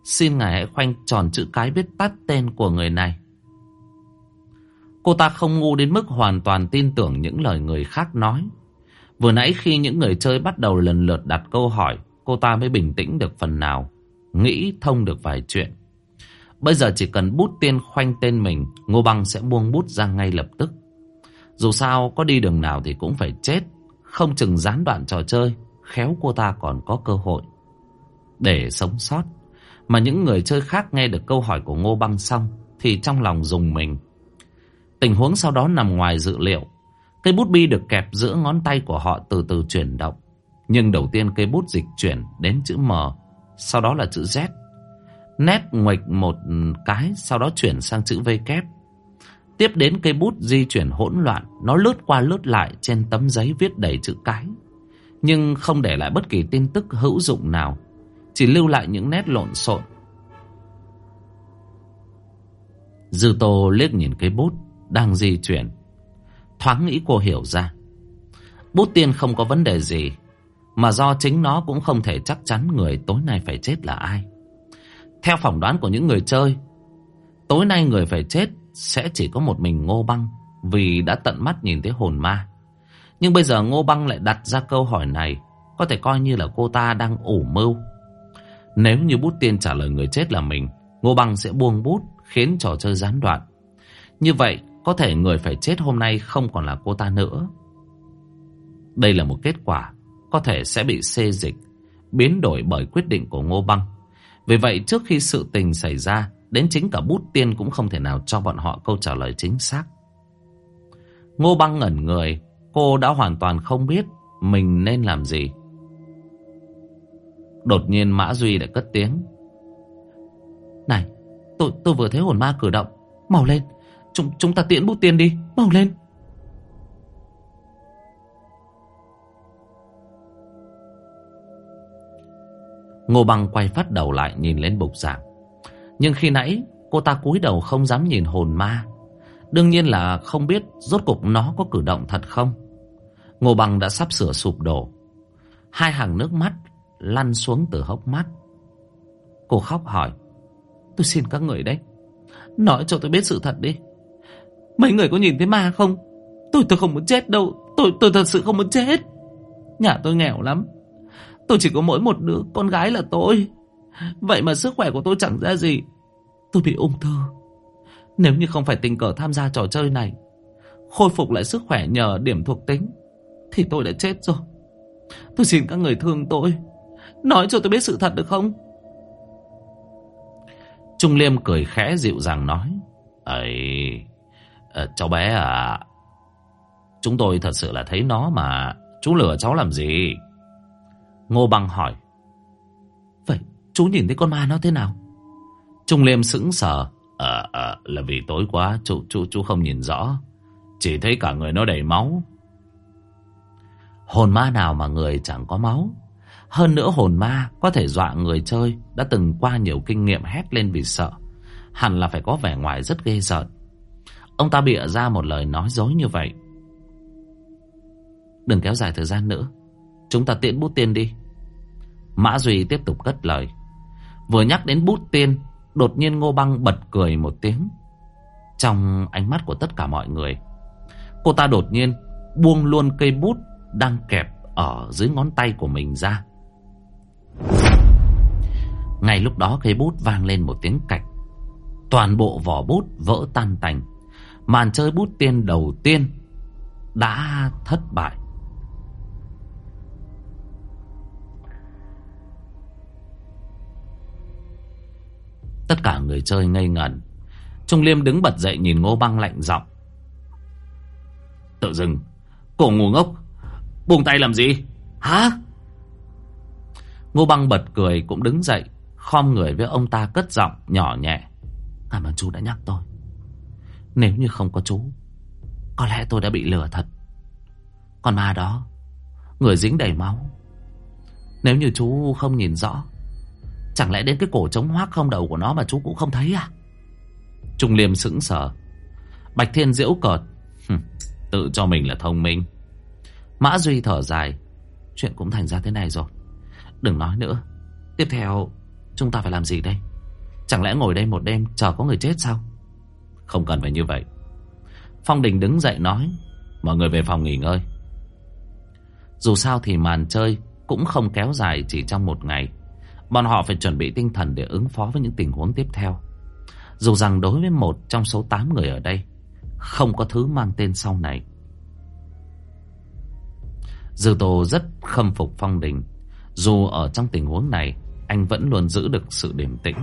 Xin ngài hãy khoanh tròn chữ cái biết tắt tên của người này. Cô ta không ngu đến mức hoàn toàn tin tưởng những lời người khác nói. Vừa nãy khi những người chơi bắt đầu lần lượt đặt câu hỏi, cô ta mới bình tĩnh được phần nào, nghĩ thông được vài chuyện. Bây giờ chỉ cần bút tiên khoanh tên mình, Ngô Băng sẽ buông bút ra ngay lập tức. Dù sao có đi đường nào thì cũng phải chết, không chừng gián đoạn trò chơi, khéo cô ta còn có cơ hội để sống sót. Mà những người chơi khác nghe được câu hỏi của Ngô Băng xong thì trong lòng dùng mình. Tình huống sau đó nằm ngoài dự liệu. Cây bút bi được kẹp giữa ngón tay của họ từ từ chuyển động. Nhưng đầu tiên cây bút dịch chuyển đến chữ M, sau đó là chữ Z. Nét nguệch một cái, sau đó chuyển sang chữ V kép. Tiếp đến cây bút di chuyển hỗn loạn, nó lướt qua lướt lại trên tấm giấy viết đầy chữ cái. Nhưng không để lại bất kỳ tin tức hữu dụng nào chỉ lưu lại những nét lộn xộn Dư Tô liếc nhìn cây bút đang di chuyển. Thoáng nghĩ cô hiểu ra. Bút tiên không có vấn đề gì Mà do chính nó cũng không thể chắc chắn Người tối nay phải chết là ai. Theo phỏng đoán của những người chơi Tối nay người phải chết Sẽ chỉ có một mình Ngô Băng Vì đã tận mắt nhìn thấy hồn ma. Nhưng bây giờ Ngô Băng lại đặt ra câu hỏi này Có thể coi như là cô ta đang ủ mưu. Nếu như bút tiên trả lời người chết là mình, Ngô Băng sẽ buông bút khiến trò chơi gián đoạn. Như vậy, có thể người phải chết hôm nay không còn là cô ta nữa. Đây là một kết quả có thể sẽ bị xê dịch, biến đổi bởi quyết định của Ngô Băng. Vì vậy, trước khi sự tình xảy ra, đến chính cả bút tiên cũng không thể nào cho bọn họ câu trả lời chính xác. Ngô Băng ngẩn người, cô đã hoàn toàn không biết mình nên làm gì. Đột nhiên Mã Duy đã cất tiếng Này Tôi tôi vừa thấy hồn ma cử động Mau lên Chúng, chúng ta tiễn bút tiên đi Mau lên Ngô Bằng quay phát đầu lại nhìn lên bục giảng Nhưng khi nãy Cô ta cúi đầu không dám nhìn hồn ma Đương nhiên là không biết Rốt cục nó có cử động thật không Ngô Bằng đã sắp sửa sụp đổ Hai hàng nước mắt lăn xuống từ hốc mắt. Cô khóc hỏi. Tôi xin các người đấy. Nói cho tôi biết sự thật đi. Mấy người có nhìn thấy ma không? Tôi tôi không muốn chết đâu. Tôi tôi thật sự không muốn chết. Nhà tôi nghèo lắm. Tôi chỉ có mỗi một đứa con gái là tôi. Vậy mà sức khỏe của tôi chẳng ra gì. Tôi bị ung thư. Nếu như không phải tình cờ tham gia trò chơi này, khôi phục lại sức khỏe nhờ điểm thuộc tính, thì tôi đã chết rồi. Tôi xin các người thương tôi. Nói cho tôi biết sự thật được không? Trung Liêm cười khẽ dịu dàng nói. ấy à, cháu bé à, chúng tôi thật sự là thấy nó mà chú lừa cháu làm gì? Ngô Bằng hỏi. Vậy chú nhìn thấy con ma nó thế nào? Trung Liêm sững sờ. Ờ, à, là vì tối quá, chú, chú, chú không nhìn rõ. Chỉ thấy cả người nó đầy máu. Hồn ma nào mà người chẳng có máu? Hơn nữa hồn ma có thể dọa người chơi đã từng qua nhiều kinh nghiệm hét lên vì sợ. Hẳn là phải có vẻ ngoài rất ghê sợ. Ông ta bịa ra một lời nói dối như vậy. Đừng kéo dài thời gian nữa. Chúng ta tiễn bút tiên đi. Mã Duy tiếp tục cất lời. Vừa nhắc đến bút tiên, đột nhiên Ngô Băng bật cười một tiếng. Trong ánh mắt của tất cả mọi người, cô ta đột nhiên buông luôn cây bút đang kẹp ở dưới ngón tay của mình ra. Ngay lúc đó cây bút vang lên một tiếng cạch. Toàn bộ vỏ bút vỡ tan tành. Màn chơi bút tiên đầu tiên đã thất bại. Tất cả người chơi ngây ngẩn. Trung Liêm đứng bật dậy nhìn Ngô Băng lạnh giọng. Tự dưng, cổ ngu ngốc, buông tay làm gì? Hả? Ngô Băng bật cười cũng đứng dậy, khom người với ông ta cất giọng nhỏ nhẹ. À Cảm ơn chú đã nhắc tôi. Nếu như không có chú, có lẽ tôi đã bị lừa thật. Còn ma đó, người dính đầy máu. Nếu như chú không nhìn rõ, chẳng lẽ đến cái cổ trống hoác không đầu của nó mà chú cũng không thấy à? Trung Liêm sững sờ. Bạch Thiên diễu cợt. Tự cho mình là thông minh. Mã Duy thở dài. Chuyện cũng thành ra thế này rồi. Đừng nói nữa. Tiếp theo, chúng ta phải làm gì đây? Chẳng lẽ ngồi đây một đêm chờ có người chết sao? Không cần phải như vậy. Phong Đình đứng dậy nói. Mọi người về phòng nghỉ ngơi. Dù sao thì màn chơi cũng không kéo dài chỉ trong một ngày. Bọn họ phải chuẩn bị tinh thần để ứng phó với những tình huống tiếp theo. Dù rằng đối với một trong số 8 người ở đây, không có thứ mang tên sau này. Dư Tô rất khâm phục Phong Đình. Dù ở trong tình huống này, anh vẫn luôn giữ được sự điềm tĩnh.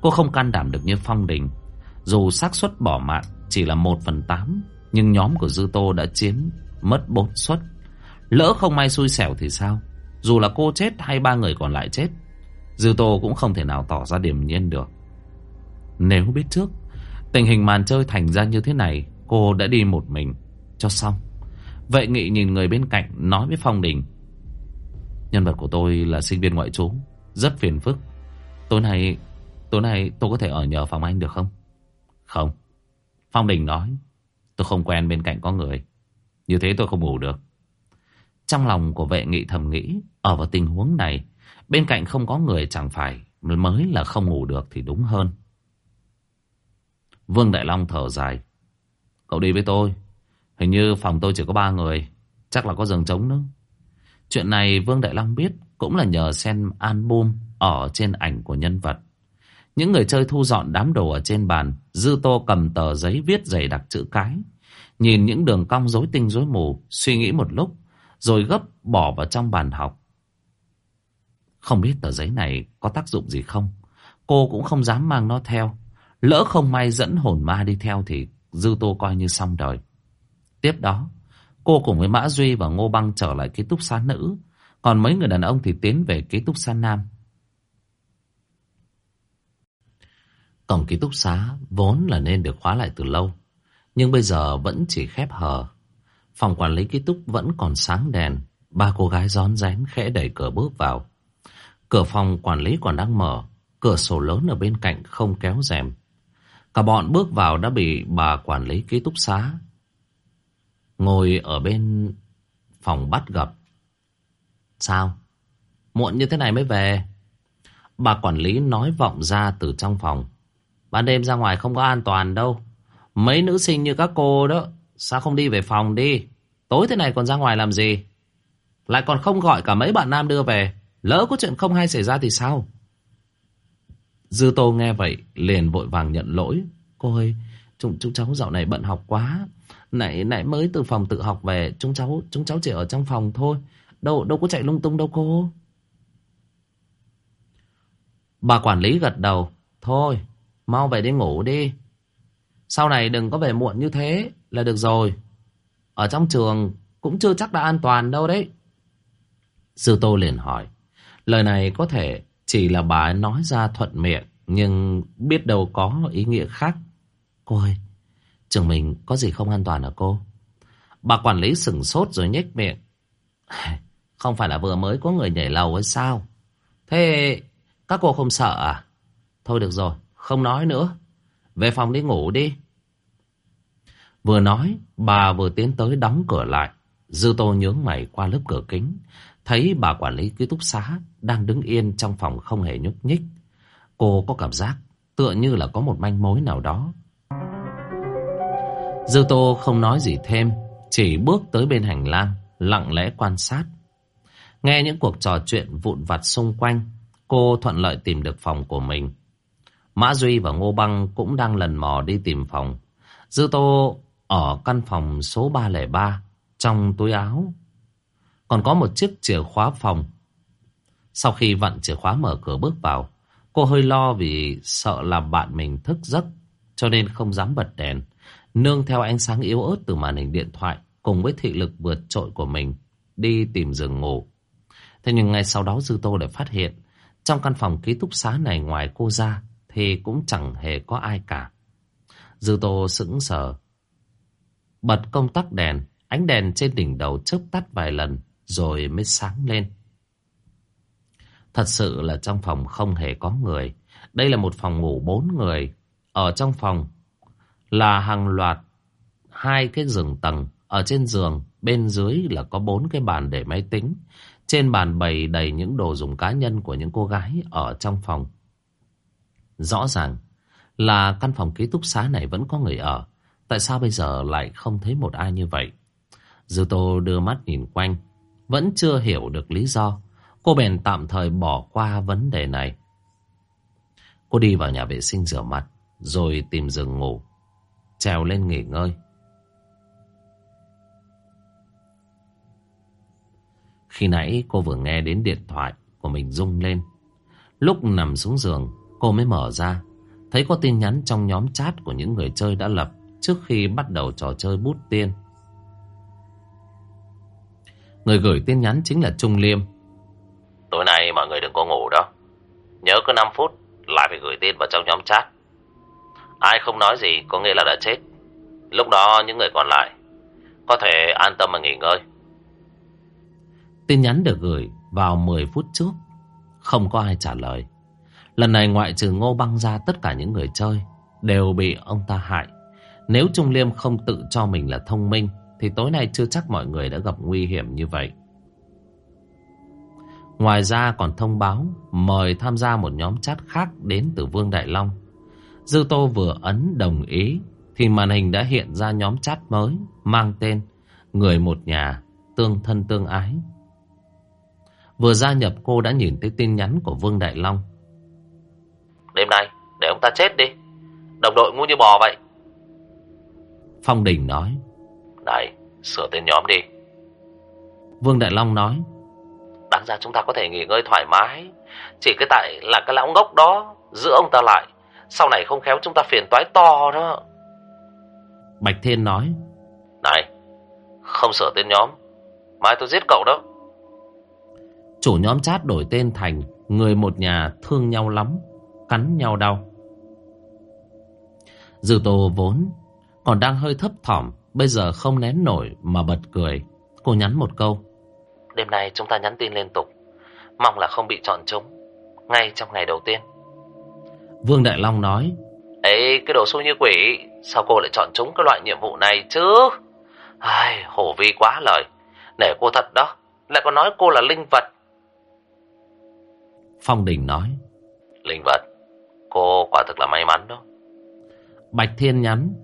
Cô không can đảm được như Phong Đình. Dù xác suất bỏ mạng chỉ là 1 phần 8, nhưng nhóm của Dư Tô đã chiếm mất 4 suất. Lỡ không may xui xẻo thì sao? Dù là cô chết hay ba người còn lại chết, Dư Tô cũng không thể nào tỏ ra điềm nhiên được. Nếu biết trước, tình hình màn chơi thành ra như thế này, cô đã đi một mình, cho xong. Vệ nghị nhìn người bên cạnh nói với Phong Đình. Nhân vật của tôi là sinh viên ngoại trú, rất phiền phức. Tối nay, tối nay tôi có thể ở nhờ phòng anh được không? Không. Phong Đình nói, tôi không quen bên cạnh có người. Như thế tôi không ngủ được. Trong lòng của vệ nghị thầm nghĩ, ở vào tình huống này, bên cạnh không có người chẳng phải mới là không ngủ được thì đúng hơn. Vương Đại Long thở dài. Cậu đi với tôi. Hình như phòng tôi chỉ có ba người. Chắc là có giường trống nữa. Chuyện này Vương Đại Long biết cũng là nhờ xem album ở trên ảnh của nhân vật. Những người chơi thu dọn đám đồ ở trên bàn, Dư Tô cầm tờ giấy viết dày đặc chữ cái. Nhìn những đường cong rối tinh rối mù, suy nghĩ một lúc, rồi gấp bỏ vào trong bàn học. Không biết tờ giấy này có tác dụng gì không? Cô cũng không dám mang nó theo. Lỡ không may dẫn hồn ma đi theo thì Dư Tô coi như xong đời. Tiếp đó, cô cùng với Mã Duy và Ngô Băng trở lại ký túc xá nữ. Còn mấy người đàn ông thì tiến về ký túc xá nam. Cổng ký túc xá vốn là nên được khóa lại từ lâu. Nhưng bây giờ vẫn chỉ khép hờ. Phòng quản lý ký túc vẫn còn sáng đèn. Ba cô gái rón rén khẽ đẩy cửa bước vào. Cửa phòng quản lý còn đang mở. Cửa sổ lớn ở bên cạnh không kéo rèm. Cả bọn bước vào đã bị bà quản lý ký túc xá. Ngồi ở bên phòng bắt gặp. Sao? Muộn như thế này mới về. Bà quản lý nói vọng ra từ trong phòng. Ban đêm ra ngoài không có an toàn đâu. Mấy nữ sinh như các cô đó. Sao không đi về phòng đi? Tối thế này còn ra ngoài làm gì? Lại còn không gọi cả mấy bạn nam đưa về. Lỡ có chuyện không hay xảy ra thì sao? Dư Tô nghe vậy liền vội vàng nhận lỗi. Cô ơi, chúng, chúng cháu dạo này bận học quá. Nãy nãy mới từ phòng tự học về, chúng cháu chúng cháu chỉ ở trong phòng thôi. Đâu đâu có chạy lung tung đâu cô. Bà quản lý gật đầu. Thôi, mau về đi ngủ đi. Sau này đừng có về muộn như thế là được rồi. Ở trong trường cũng chưa chắc đã an toàn đâu đấy. Sư Tô liền hỏi. Lời này có thể chỉ là bà ấy nói ra thuận miệng, nhưng biết đâu có ý nghĩa khác. Cô ơi, trường mình có gì không an toàn hả cô? Bà quản lý sửng sốt rồi nhếch miệng. Không phải là vừa mới có người nhảy lầu hay sao? Thế các cô không sợ à? Thôi được rồi, không nói nữa. Về phòng đi ngủ đi. Vừa nói, bà vừa tiến tới đóng cửa lại. Dư tô nhướng mày qua lớp cửa kính. Thấy bà quản lý ký túc xá đang đứng yên trong phòng không hề nhúc nhích. Cô có cảm giác tựa như là có một manh mối nào đó. Dư Tô không nói gì thêm, chỉ bước tới bên hành lang, lặng lẽ quan sát. Nghe những cuộc trò chuyện vụn vặt xung quanh, cô thuận lợi tìm được phòng của mình. Mã Duy và Ngô Băng cũng đang lần mò đi tìm phòng. Dư Tô ở căn phòng số 303 trong túi áo. Còn có một chiếc chìa khóa phòng. Sau khi vặn chìa khóa mở cửa bước vào, cô hơi lo vì sợ làm bạn mình thức giấc cho nên không dám bật đèn. Nương theo ánh sáng yếu ớt từ màn hình điện thoại cùng với thị lực vượt trội của mình đi tìm giường ngủ. Thế nhưng ngay sau đó Dư Tô lại phát hiện trong căn phòng ký túc xá này ngoài cô ra thì cũng chẳng hề có ai cả. Dư Tô sững sờ. Bật công tắc đèn, ánh đèn trên đỉnh đầu chớp tắt vài lần rồi mới sáng lên. Thật sự là trong phòng không hề có người. Đây là một phòng ngủ bốn người. Ở trong phòng là hàng loạt hai cái giường tầng. Ở trên giường, bên dưới là có bốn cái bàn để máy tính. Trên bàn bày đầy những đồ dùng cá nhân của những cô gái ở trong phòng. Rõ ràng là căn phòng ký túc xá này vẫn có người ở. Tại sao bây giờ lại không thấy một ai như vậy? Dư Tô đưa mắt nhìn quanh, vẫn chưa hiểu được lý do. Cô bèn tạm thời bỏ qua vấn đề này. Cô đi vào nhà vệ sinh rửa mặt, rồi tìm giường ngủ, trèo lên nghỉ ngơi. Khi nãy cô vừa nghe đến điện thoại của mình rung lên. Lúc nằm xuống giường, cô mới mở ra. Thấy có tin nhắn trong nhóm chat của những người chơi đã lập trước khi bắt đầu trò chơi bút tiên. Người gửi tin nhắn chính là Trung Liêm. Tối nay mọi người đừng có ngủ đó. Nhớ có 5 phút lại phải gửi tin vào trong nhóm chat. Ai không nói gì có nghĩa là đã chết. Lúc đó những người còn lại có thể an tâm mà nghỉ ngơi. Tin nhắn được gửi vào 10 phút trước. Không có ai trả lời. Lần này ngoại trừ ngô băng ra, tất cả những người chơi đều bị ông ta hại. Nếu Trung Liêm không tự cho mình là thông minh, thì tối nay chưa chắc mọi người đã gặp nguy hiểm như vậy. Ngoài ra còn thông báo mời tham gia một nhóm chat khác đến từ Vương Đại Long. Dư Tô vừa ấn đồng ý, thì màn hình đã hiện ra nhóm chat mới mang tên Người một nhà, tương thân tương ái. Vừa gia nhập, cô đã nhìn thấy tin nhắn của Vương Đại Long. Đêm nay để ông ta chết đi. Đồng đội ngu như bò vậy. Phong Đình nói. Này, sửa tên nhóm đi. Vương Đại Long nói. Đáng ra chúng ta có thể nghỉ ngơi thoải mái. Chỉ cái tại là cái lão ngốc đó giữ ông ta lại. Sau này không khéo chúng ta phiền toái to đó. Bạch Thiên nói. Này, không sửa tên nhóm. Mai tôi giết cậu đó. Chủ nhóm chat đổi tên thành Người một nhà thương nhau lắm Cắn nhau đau. Dư tô vốn Còn đang hơi thấp thỏm Bây giờ không nén nổi mà bật cười. Cô nhắn một câu. Đêm nay chúng ta nhắn tin liên tục. Mong là không bị chọn trúng Ngay trong ngày đầu tiên. Vương Đại Long nói. Ê cái đồ xui như quỷ Sao cô lại chọn trúng cái loại nhiệm vụ này chứ? Ai, hổ vi quá lời. Nể cô thật đó Lại còn nói cô là linh vật. Phong Đình nói. Linh vật, cô quả thực là may mắn đó. Bạch Thiên nhắn.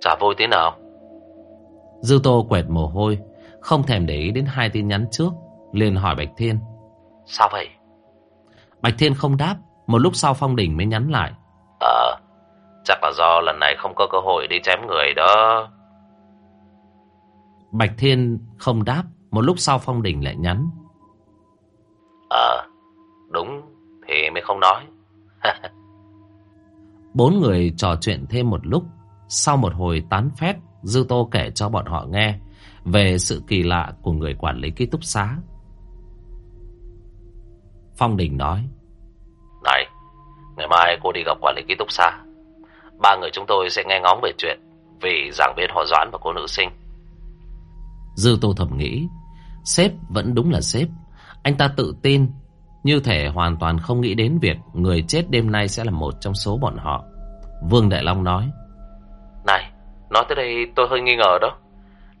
Chả vui tí nào. Dư Tô quẹt mồ hôi, không thèm để ý đến hai tin nhắn trước, liền hỏi Bạch Thiên. Sao vậy? Bạch Thiên không đáp, một lúc sau Phong Đình mới nhắn lại. Ờ, chắc là do lần này không có cơ hội đi chém người đó. Bạch Thiên không đáp, một lúc sau Phong Đình lại nhắn. Ờ, Đúng thì mới không nói. Bốn người trò chuyện thêm một lúc. Sau một hồi tán phét, Dư Tô kể cho bọn họ nghe về sự kỳ lạ của người quản lý ký túc xá. Phong Đình nói. Này, ngày mai cô đi gặp quản lý ký túc xá. Ba người chúng tôi sẽ nghe ngóng về chuyện vì giảng viên họ Doãn và cô nữ sinh. Dư Tô thầm nghĩ, sếp vẫn đúng là sếp. Anh ta tự tin như thể hoàn toàn không nghĩ đến việc người chết đêm nay sẽ là một trong số bọn họ. Vương Đại Long nói. Này, nói tới đây tôi hơi nghi ngờ đó.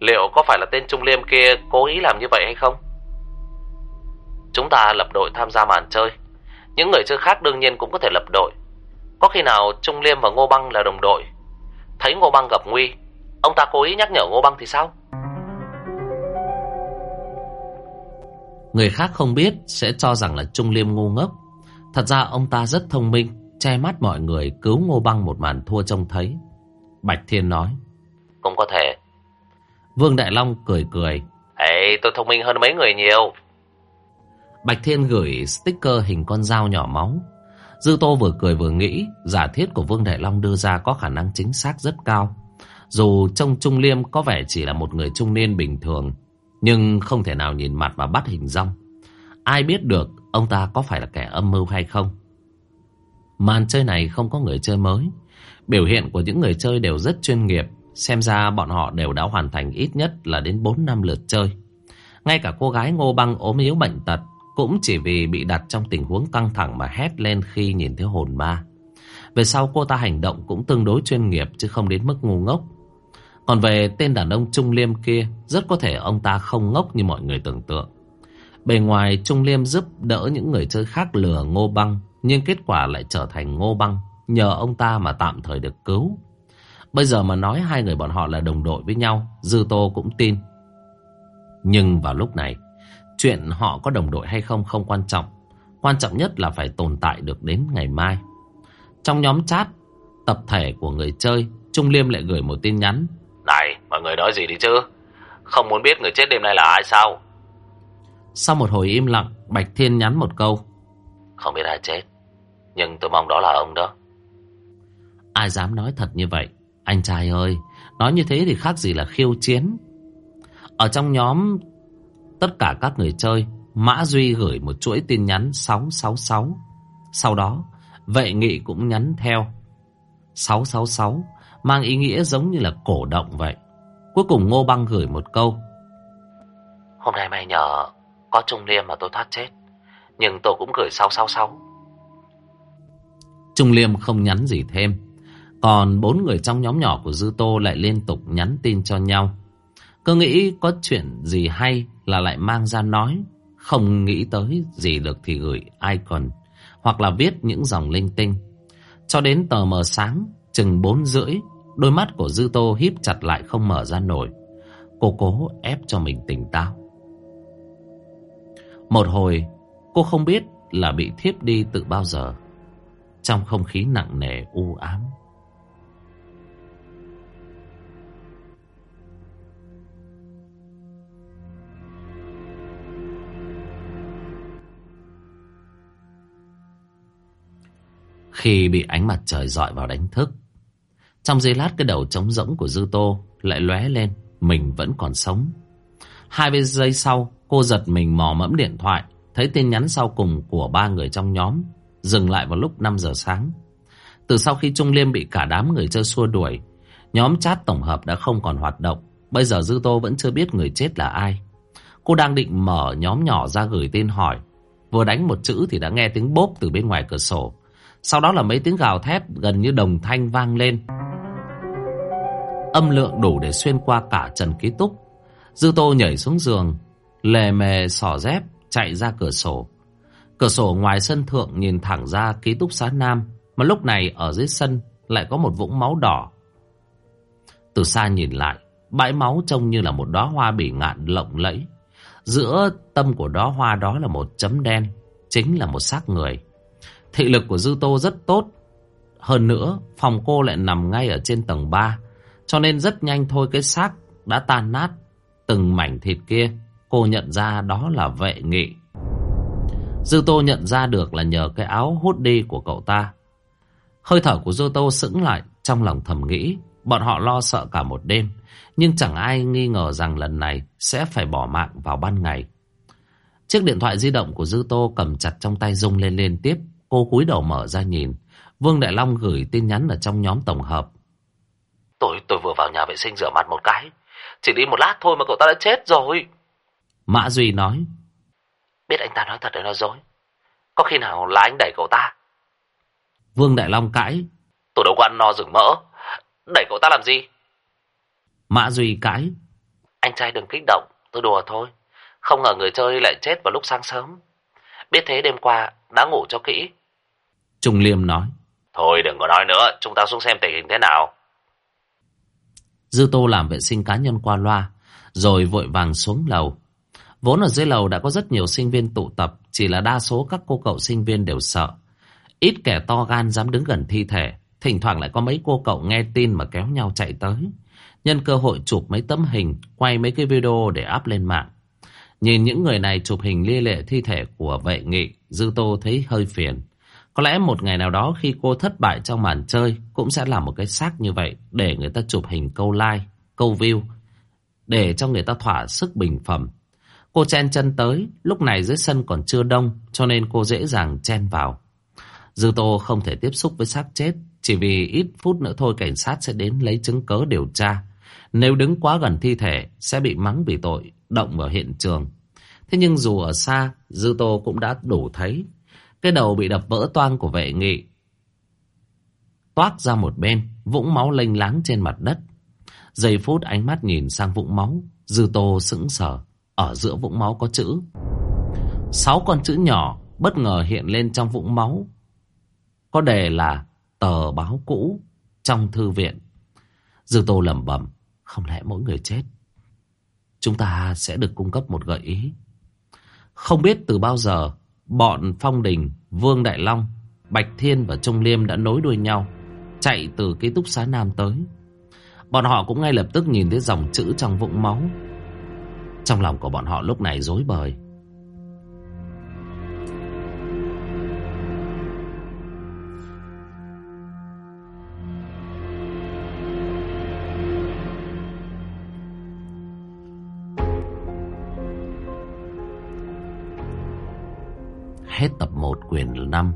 Liệu có phải là tên Trung Liêm kia cố ý làm như vậy hay không? Chúng ta lập đội tham gia màn chơi. Những người chơi khác đương nhiên cũng có thể lập đội. Có khi nào Trung Liêm và Ngô Băng là đồng đội. Thấy Ngô Băng gặp nguy, Ông ta cố ý nhắc nhở Ngô Băng thì sao? Người khác không biết sẽ cho rằng là Trung Liêm ngu ngốc. Thật ra ông ta rất thông minh, che mắt mọi người cứu Ngô Băng một màn thua trông thấy. Bạch Thiên nói. Cũng có thể. Vương Đại Long cười cười. Ê, tôi thông minh hơn mấy người nhiều. Bạch Thiên gửi sticker hình con dao nhỏ máu. Dư Tô vừa cười vừa nghĩ, giả thiết của Vương Đại Long đưa ra có khả năng chính xác rất cao. Dù trông Trung Liêm có vẻ chỉ là một người trung niên bình thường, nhưng không thể nào nhìn mặt mà bắt hình rong. Ai biết được ông ta có phải là kẻ âm mưu hay không? Màn chơi này không có người chơi mới. Biểu hiện của những người chơi đều rất chuyên nghiệp. Xem ra bọn họ đều đã hoàn thành ít nhất là đến 4 năm lượt chơi. Ngay cả cô gái ngô băng ốm yếu bệnh tật cũng chỉ vì bị đặt trong tình huống căng thẳng mà hét lên khi nhìn thấy hồn ma. Về sau cô ta hành động cũng tương đối chuyên nghiệp chứ không đến mức ngu ngốc. Còn về tên đàn ông Trung Liêm kia, rất có thể ông ta không ngốc như mọi người tưởng tượng. Bề ngoài Trung Liêm giúp đỡ những người chơi khác lừa Ngô Băng, nhưng kết quả lại trở thành Ngô Băng, nhờ ông ta mà tạm thời được cứu. Bây giờ mà nói hai người bọn họ là đồng đội với nhau, Dư Tô cũng tin. Nhưng vào lúc này, chuyện họ có đồng đội hay không không quan trọng. Quan trọng nhất là phải tồn tại được đến ngày mai. Trong nhóm chat, tập thể của người chơi, Trung Liêm lại gửi một tin nhắn này, mọi người nói gì đi chứ? Không muốn biết người chết đêm nay là ai sao? Sau một hồi im lặng, Bạch Thiên nhắn một câu. Không biết ai chết, nhưng tôi mong đó là ông đó. Ai dám nói thật như vậy? Anh trai ơi, nói như thế thì khác gì là khiêu chiến. Ở trong nhóm tất cả các người chơi, Mã Duy gửi một chuỗi tin nhắn 666. Sau đó, Vệ Nghị cũng nhắn theo 666 mang ý nghĩa giống như là cổ động vậy. Cuối cùng Ngô Băng gửi một câu. Hôm nay may nhờ có Trung Liêm mà tôi thoát chết, nhưng tôi cũng gửi sau sau sau. Trung Liêm không nhắn gì thêm. Còn bốn người trong nhóm nhỏ của Dư Tô lại liên tục nhắn tin cho nhau. Cứ nghĩ có chuyện gì hay là lại mang ra nói. Không nghĩ tới gì được thì gửi icon. Hoặc là viết những dòng linh tinh. Cho đến tờ mờ sáng, chừng bốn rưỡi, Đôi mắt của Dư Tô híp chặt lại không mở ra nổi. Cô cố ép cho mình tỉnh táo. Một hồi, cô không biết là bị thiếp đi từ bao giờ. Trong không khí nặng nề u ám. Khi bị ánh mặt trời dọi vào đánh thức trong giây lát cái đầu trống rỗng của Dư Tô lại lóe lên, mình vẫn còn sống. Hai giây sau, cô giật mình mò mẫm điện thoại, thấy tin nhắn sau cùng của ba người trong nhóm, dừng lại vào lúc 5 giờ sáng. Từ sau khi Trung Liêm bị cả đám người chơi xua đuổi, nhóm chat tổng hợp đã không còn hoạt động. Bây giờ Dư Tô vẫn chưa biết người chết là ai. Cô đang định mở nhóm nhỏ ra gửi tin hỏi. Vừa đánh một chữ thì đã nghe tiếng bốp từ bên ngoài cửa sổ. Sau đó là mấy tiếng gào thét gần như đồng thanh vang lên. Âm lượng đủ để xuyên qua cả trần ký túc. Dư tô nhảy xuống giường, Lề mề xỏ dép, Chạy ra cửa sổ. Cửa sổ ngoài sân thượng nhìn thẳng ra ký túc xá nam, Mà lúc này ở dưới sân Lại có một vũng máu đỏ. Từ xa nhìn lại, Bãi máu trông như là một đóa hoa bỉ ngạn lộng lẫy. Giữa tâm của đóa hoa đó là một chấm đen, Chính là một xác người. Thị lực của Dư Tô rất tốt. Hơn nữa, Phòng cô lại nằm ngay ở trên tầng 3 cho nên rất nhanh thôi, cái xác đã tan nát từng mảnh thịt kia. Cô nhận ra đó là vệ nghị. Dư Tô nhận ra được là nhờ cái áo hút đi của cậu ta. Hơi thở của Dư Tô sững lại trong lòng thầm nghĩ. Bọn họ lo sợ cả một đêm. Nhưng chẳng ai nghi ngờ rằng lần này sẽ phải bỏ mạng vào ban ngày. Chiếc điện thoại di động của Dư Tô cầm chặt trong tay rung lên liên tiếp. Cô cúi đầu mở ra nhìn. Vương Đại Long gửi tin nhắn ở trong nhóm tổng hợp. Tôi tôi vừa vào nhà vệ sinh rửa mặt một cái. Chỉ đi một lát thôi mà cậu ta đã chết rồi. Mã Duy nói. Biết anh ta nói thật hay nói dối. Có khi nào là anh đẩy cậu ta? Vương Đại Long cãi. Tôi đâu có ăn no rừng mỡ. Đẩy cậu ta làm gì? Mã Duy cãi. Anh trai đừng kích động. Tôi đùa thôi. Không ngờ người chơi lại chết vào lúc sáng sớm. Biết thế đêm qua đã ngủ cho kỹ. Trung Liêm nói. Thôi đừng có nói nữa. Chúng ta xuống xem tình hình thế nào. Dư Tô làm vệ sinh cá nhân qua loa, rồi vội vàng xuống lầu. Vốn ở dưới lầu đã có rất nhiều sinh viên tụ tập, chỉ là đa số các cô cậu sinh viên đều sợ. Ít kẻ to gan dám đứng gần thi thể, thỉnh thoảng lại có mấy cô cậu nghe tin mà kéo nhau chạy tới. Nhân cơ hội chụp mấy tấm hình, quay mấy cái video để up lên mạng. Nhìn những người này chụp hình lia lệ thi thể của vệ nghị, Dư Tô thấy hơi phiền. Có lẽ một ngày nào đó khi cô thất bại trong màn chơi cũng sẽ là một cái xác như vậy để người ta chụp hình câu like, câu view, để cho người ta thỏa sức bình phẩm. Cô chen chân tới, lúc này dưới sân còn chưa đông cho nên cô dễ dàng chen vào. Dư Tô không thể tiếp xúc với xác chết, chỉ vì ít phút nữa thôi cảnh sát sẽ đến lấy chứng cớ điều tra. Nếu đứng quá gần thi thể sẽ bị mắng vì tội động vào hiện trường. Thế nhưng dù ở xa, Dư Tô cũng đã đủ thấy cái đầu bị đập vỡ toang của vệ nghị. Toát ra một bên, vũng máu lênh láng trên mặt đất. Giây phút ánh mắt nhìn sang vũng máu, Dư Tô sững sờ. Ở giữa vũng máu có chữ. Sáu con chữ nhỏ bất ngờ hiện lên trong vũng máu. Có đề là tờ báo cũ trong thư viện. Dư Tô lẩm bẩm, không lẽ mỗi người chết chúng ta sẽ được cung cấp một gợi ý. Không biết từ bao giờ, bọn Phong Đình, Vương Đại Long, Bạch Thiên và Trung Liêm đã nối đuôi nhau, chạy từ ký túc xá Nam tới. Bọn họ cũng ngay lập tức nhìn thấy dòng chữ trong vũng máu. Trong lòng của bọn họ lúc này rối bời. Hết tập 1 quyền 5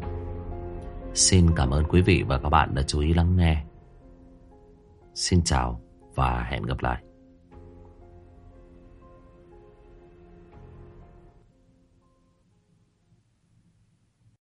Xin cảm ơn quý vị và các bạn đã chú ý lắng nghe. Xin chào và hẹn gặp lại.